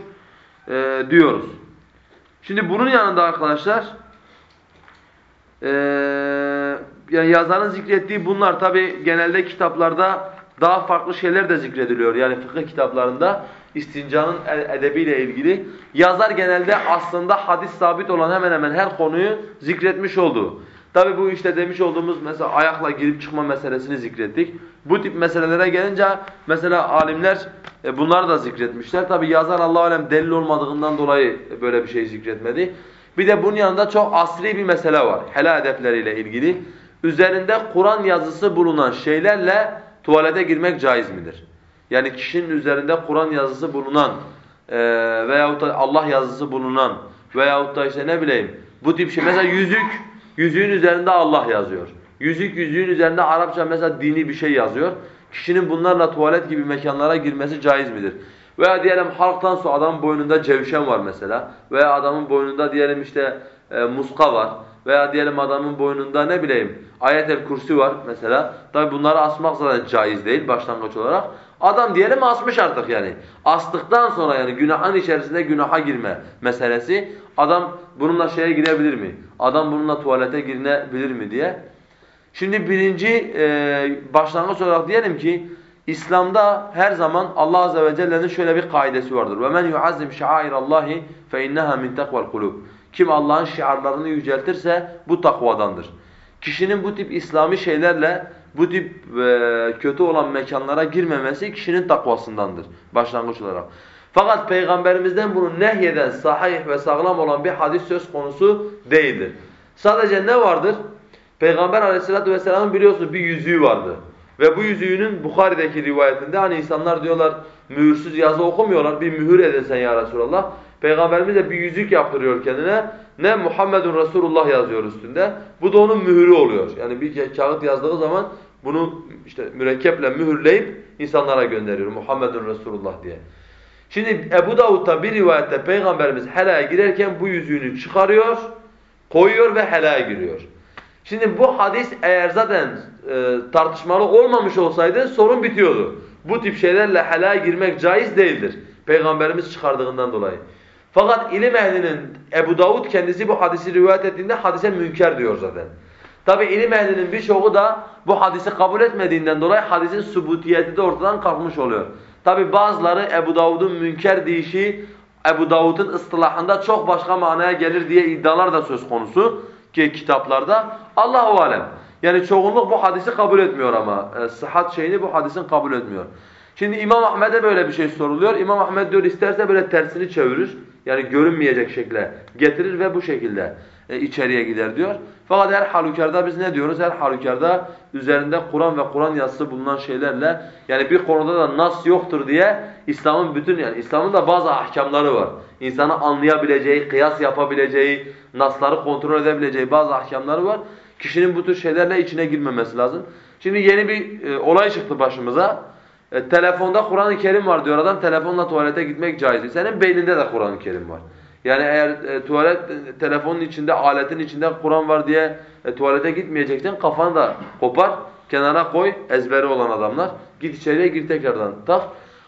e, diyoruz. Şimdi bunun yanında arkadaşlar e, yani yazarın zikrettiği bunlar tabi genelde kitaplarda daha farklı şeyler de zikrediliyor. Yani fıkıh kitaplarında istincanın edebiyle ilgili. Yazar genelde aslında hadis sabit olan hemen hemen her konuyu zikretmiş oldu. Tabi bu işte demiş olduğumuz mesela ayakla girip çıkma meselesini zikrettik. Bu tip meselelere gelince mesela alimler e, bunları da zikretmişler. Tabi yazar Allah alem delil olmadığından dolayı böyle bir şey zikretmedi. Bir de bunun yanında çok asri bir mesele var. Helal edepleriyle ilgili. Üzerinde Kur'an yazısı bulunan şeylerle tuvalete girmek caiz midir? Yani kişinin üzerinde Kur'an yazısı bulunan e, veyahut da Allah yazısı bulunan veyahut da işte ne bileyim bu tip şey. Mesela yüzük, yüzüğün üzerinde Allah yazıyor. Yüzük, yüzüğün üzerinde Arapça mesela dini bir şey yazıyor. Kişinin bunlarla tuvalet gibi mekanlara girmesi caiz midir? Veya diyelim halktan sonra adamın boynunda cevşen var mesela. Veya adamın boynunda diyelim işte e, muska var. Veya diyelim adamın boynunda ne bileyim ayet-el kursi var mesela. Tabi bunları asmak zaten caiz değil başlangıç olarak. Adam diyelim asmış artık yani. Astıktan sonra yani günahın içerisinde günaha girme meselesi. Adam bununla şeye girebilir mi? Adam bununla tuvalete girebilir mi diye. Şimdi birinci e, başlangıç olarak diyelim ki İslam'da her zaman Allah azze ve celle'nin şöyle bir kaidesi vardır. Ve men yuazzim şairallahi fe innaha min takval kulub. Kim Allah'ın şiarlarını yüceltirse bu takvadandır. Kişinin bu tip İslami şeylerle bu tip e, kötü olan mekanlara girmemesi kişinin takvasındandır başlangıç olarak. Fakat Peygamberimizden bunu nehyeden sahih ve sağlam olan bir hadis söz konusu değildir. Sadece ne vardır? Peygamber aleyhissalatu vesselamın biliyorsunuz bir yüzüğü vardı. Ve bu yüzüğünün Bukhari'deki rivayetinde hani insanlar diyorlar mühürsüz yazı okumuyorlar. Bir mühür edinsen ya Resulallah. Peygamberimiz de bir yüzük yaptırıyor kendine. Ne Muhammedun Resulullah yazıyor üstünde. Bu da onun mühürü oluyor. Yani bir kağıt yazdığı zaman bunu işte mürekkeple mühürleyip insanlara gönderiyor. Muhammedun Resulullah diye. Şimdi Ebu Davud'da bir rivayette Peygamberimiz helaya girerken bu yüzüğünü çıkarıyor, koyuyor ve helaya giriyor. Şimdi bu hadis eğer zaten e, tartışmalı olmamış olsaydı sorun bitiyordu. Bu tip şeylerle helaya girmek caiz değildir. Peygamberimiz çıkardığından dolayı. Fakat ilim ehlinin Ebu Davud kendisi bu hadisi rivayet ettiğinde hadise münker diyor zaten. Tabi ilim ehlinin birçoğu da bu hadisi kabul etmediğinden dolayı hadisin subutiyeti de ortadan kalkmış oluyor. Tabi bazıları Ebu Davud'un münker deyişi Ebu Davud'un ıstılahında çok başka manaya gelir diye iddialar da söz konusu ki kitaplarda. Allahu alem. Yani çoğunluk bu hadisi kabul etmiyor ama e, sıhhat şeyini bu hadisin kabul etmiyor. Şimdi İmam Ahmed'e böyle bir şey soruluyor. İmam Ahmed diyor isterse böyle tersini çevirir. Yani görünmeyecek şekle getirir ve bu şekilde e, içeriye gider diyor. Fakat her halükarda biz ne diyoruz? Her halükarda üzerinde Kur'an ve Kur'an yazısı bulunan şeylerle yani bir konuda da nas yoktur diye İslam'ın bütün yani İslam'ın da bazı ahkamları var. İnsanı anlayabileceği, kıyas yapabileceği, nasları kontrol edebileceği bazı ahkamları var. Kişinin bu tür şeylerle içine girmemesi lazım. Şimdi yeni bir e, olay çıktı başımıza. E, telefonda Kur'an-ı Kerim var diyor adam, telefonla tuvalete gitmek caiz. Senin beyninde de Kur'an-ı Kerim var. Yani eğer e, tuvalet e, telefonun içinde, aletin içinde Kur'an var diye e, tuvalete gitmeyeceksen kafanı da kopar, kenara koy, ezberi olan adamlar. Git içeriye gir tekrardan tak.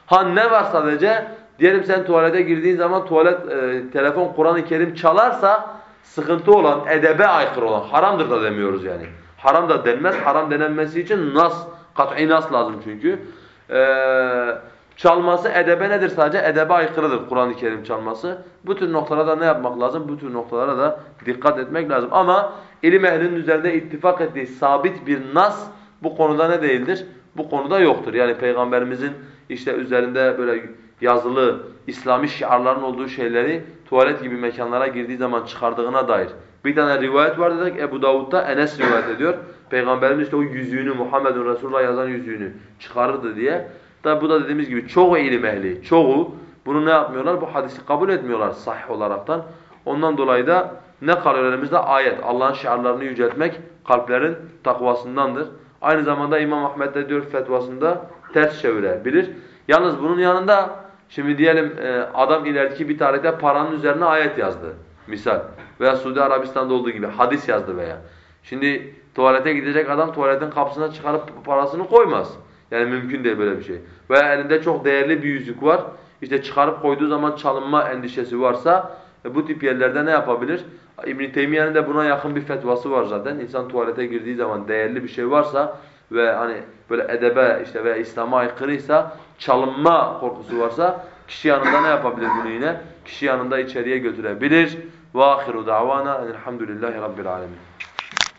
Ha ne var sadece? Diyelim sen tuvalete girdiğin zaman tuvalet e, telefon Kur'an-ı Kerim çalarsa sıkıntı olan, edebe aykırı olan, haramdır da demiyoruz yani. Haram da denmez, haram denenmesi için nas, kat'i nas lazım çünkü. Ee, çalması edebe nedir sadece? Edebe aykırıdır Kur'an-ı Kerim çalması. Bu tür noktalara da ne yapmak lazım? Bu tür noktalara da dikkat etmek lazım. Ama ilim ehlinin üzerinde ittifak ettiği sabit bir nas bu konuda ne değildir? Bu konuda yoktur. Yani Peygamberimizin işte üzerinde böyle yazılı İslami şiarların olduğu şeyleri tuvalet gibi mekanlara girdiği zaman çıkardığına dair. Bir tane rivayet var dedik Ebu Davud'da Enes rivayet ediyor. Peygamberimiz işte o yüzüğünü Muhammedun Resulullah yazan yüzüğünü çıkarırdı diye. Tabi bu da dediğimiz gibi çoğu ilim ehli, çoğu bunu ne yapmıyorlar? Bu hadisi kabul etmiyorlar sahih olaraktan. Ondan dolayı da ne kalıyor elimizde? Ayet. Allah'ın şiarlarını yüceltmek kalplerin takvasındandır. Aynı zamanda İmam Ahmed de diyor fetvasında ters çevirebilir. Yalnız bunun yanında şimdi diyelim e, adam ileriki bir tarihte paranın üzerine ayet yazdı. Misal. Veya Suudi Arabistan'da olduğu gibi hadis yazdı veya. Şimdi tuvalete gidecek adam tuvaletin kapısına çıkarıp parasını koymaz. Yani mümkün değil böyle bir şey. Veya elinde çok değerli bir yüzük var. İşte çıkarıp koyduğu zaman çalınma endişesi varsa e, bu tip yerlerde ne yapabilir? İbn Teymiyye'nin de buna yakın bir fetvası var zaten. İnsan tuvalete girdiği zaman değerli bir şey varsa ve hani böyle edebe işte veya İslam'a aykırıysa çalınma korkusu varsa kişi yanında ne yapabilir bunu yine? Kişi yanında içeriye götürebilir. Ve ahiru davana elhamdülillahi rabbil alemin.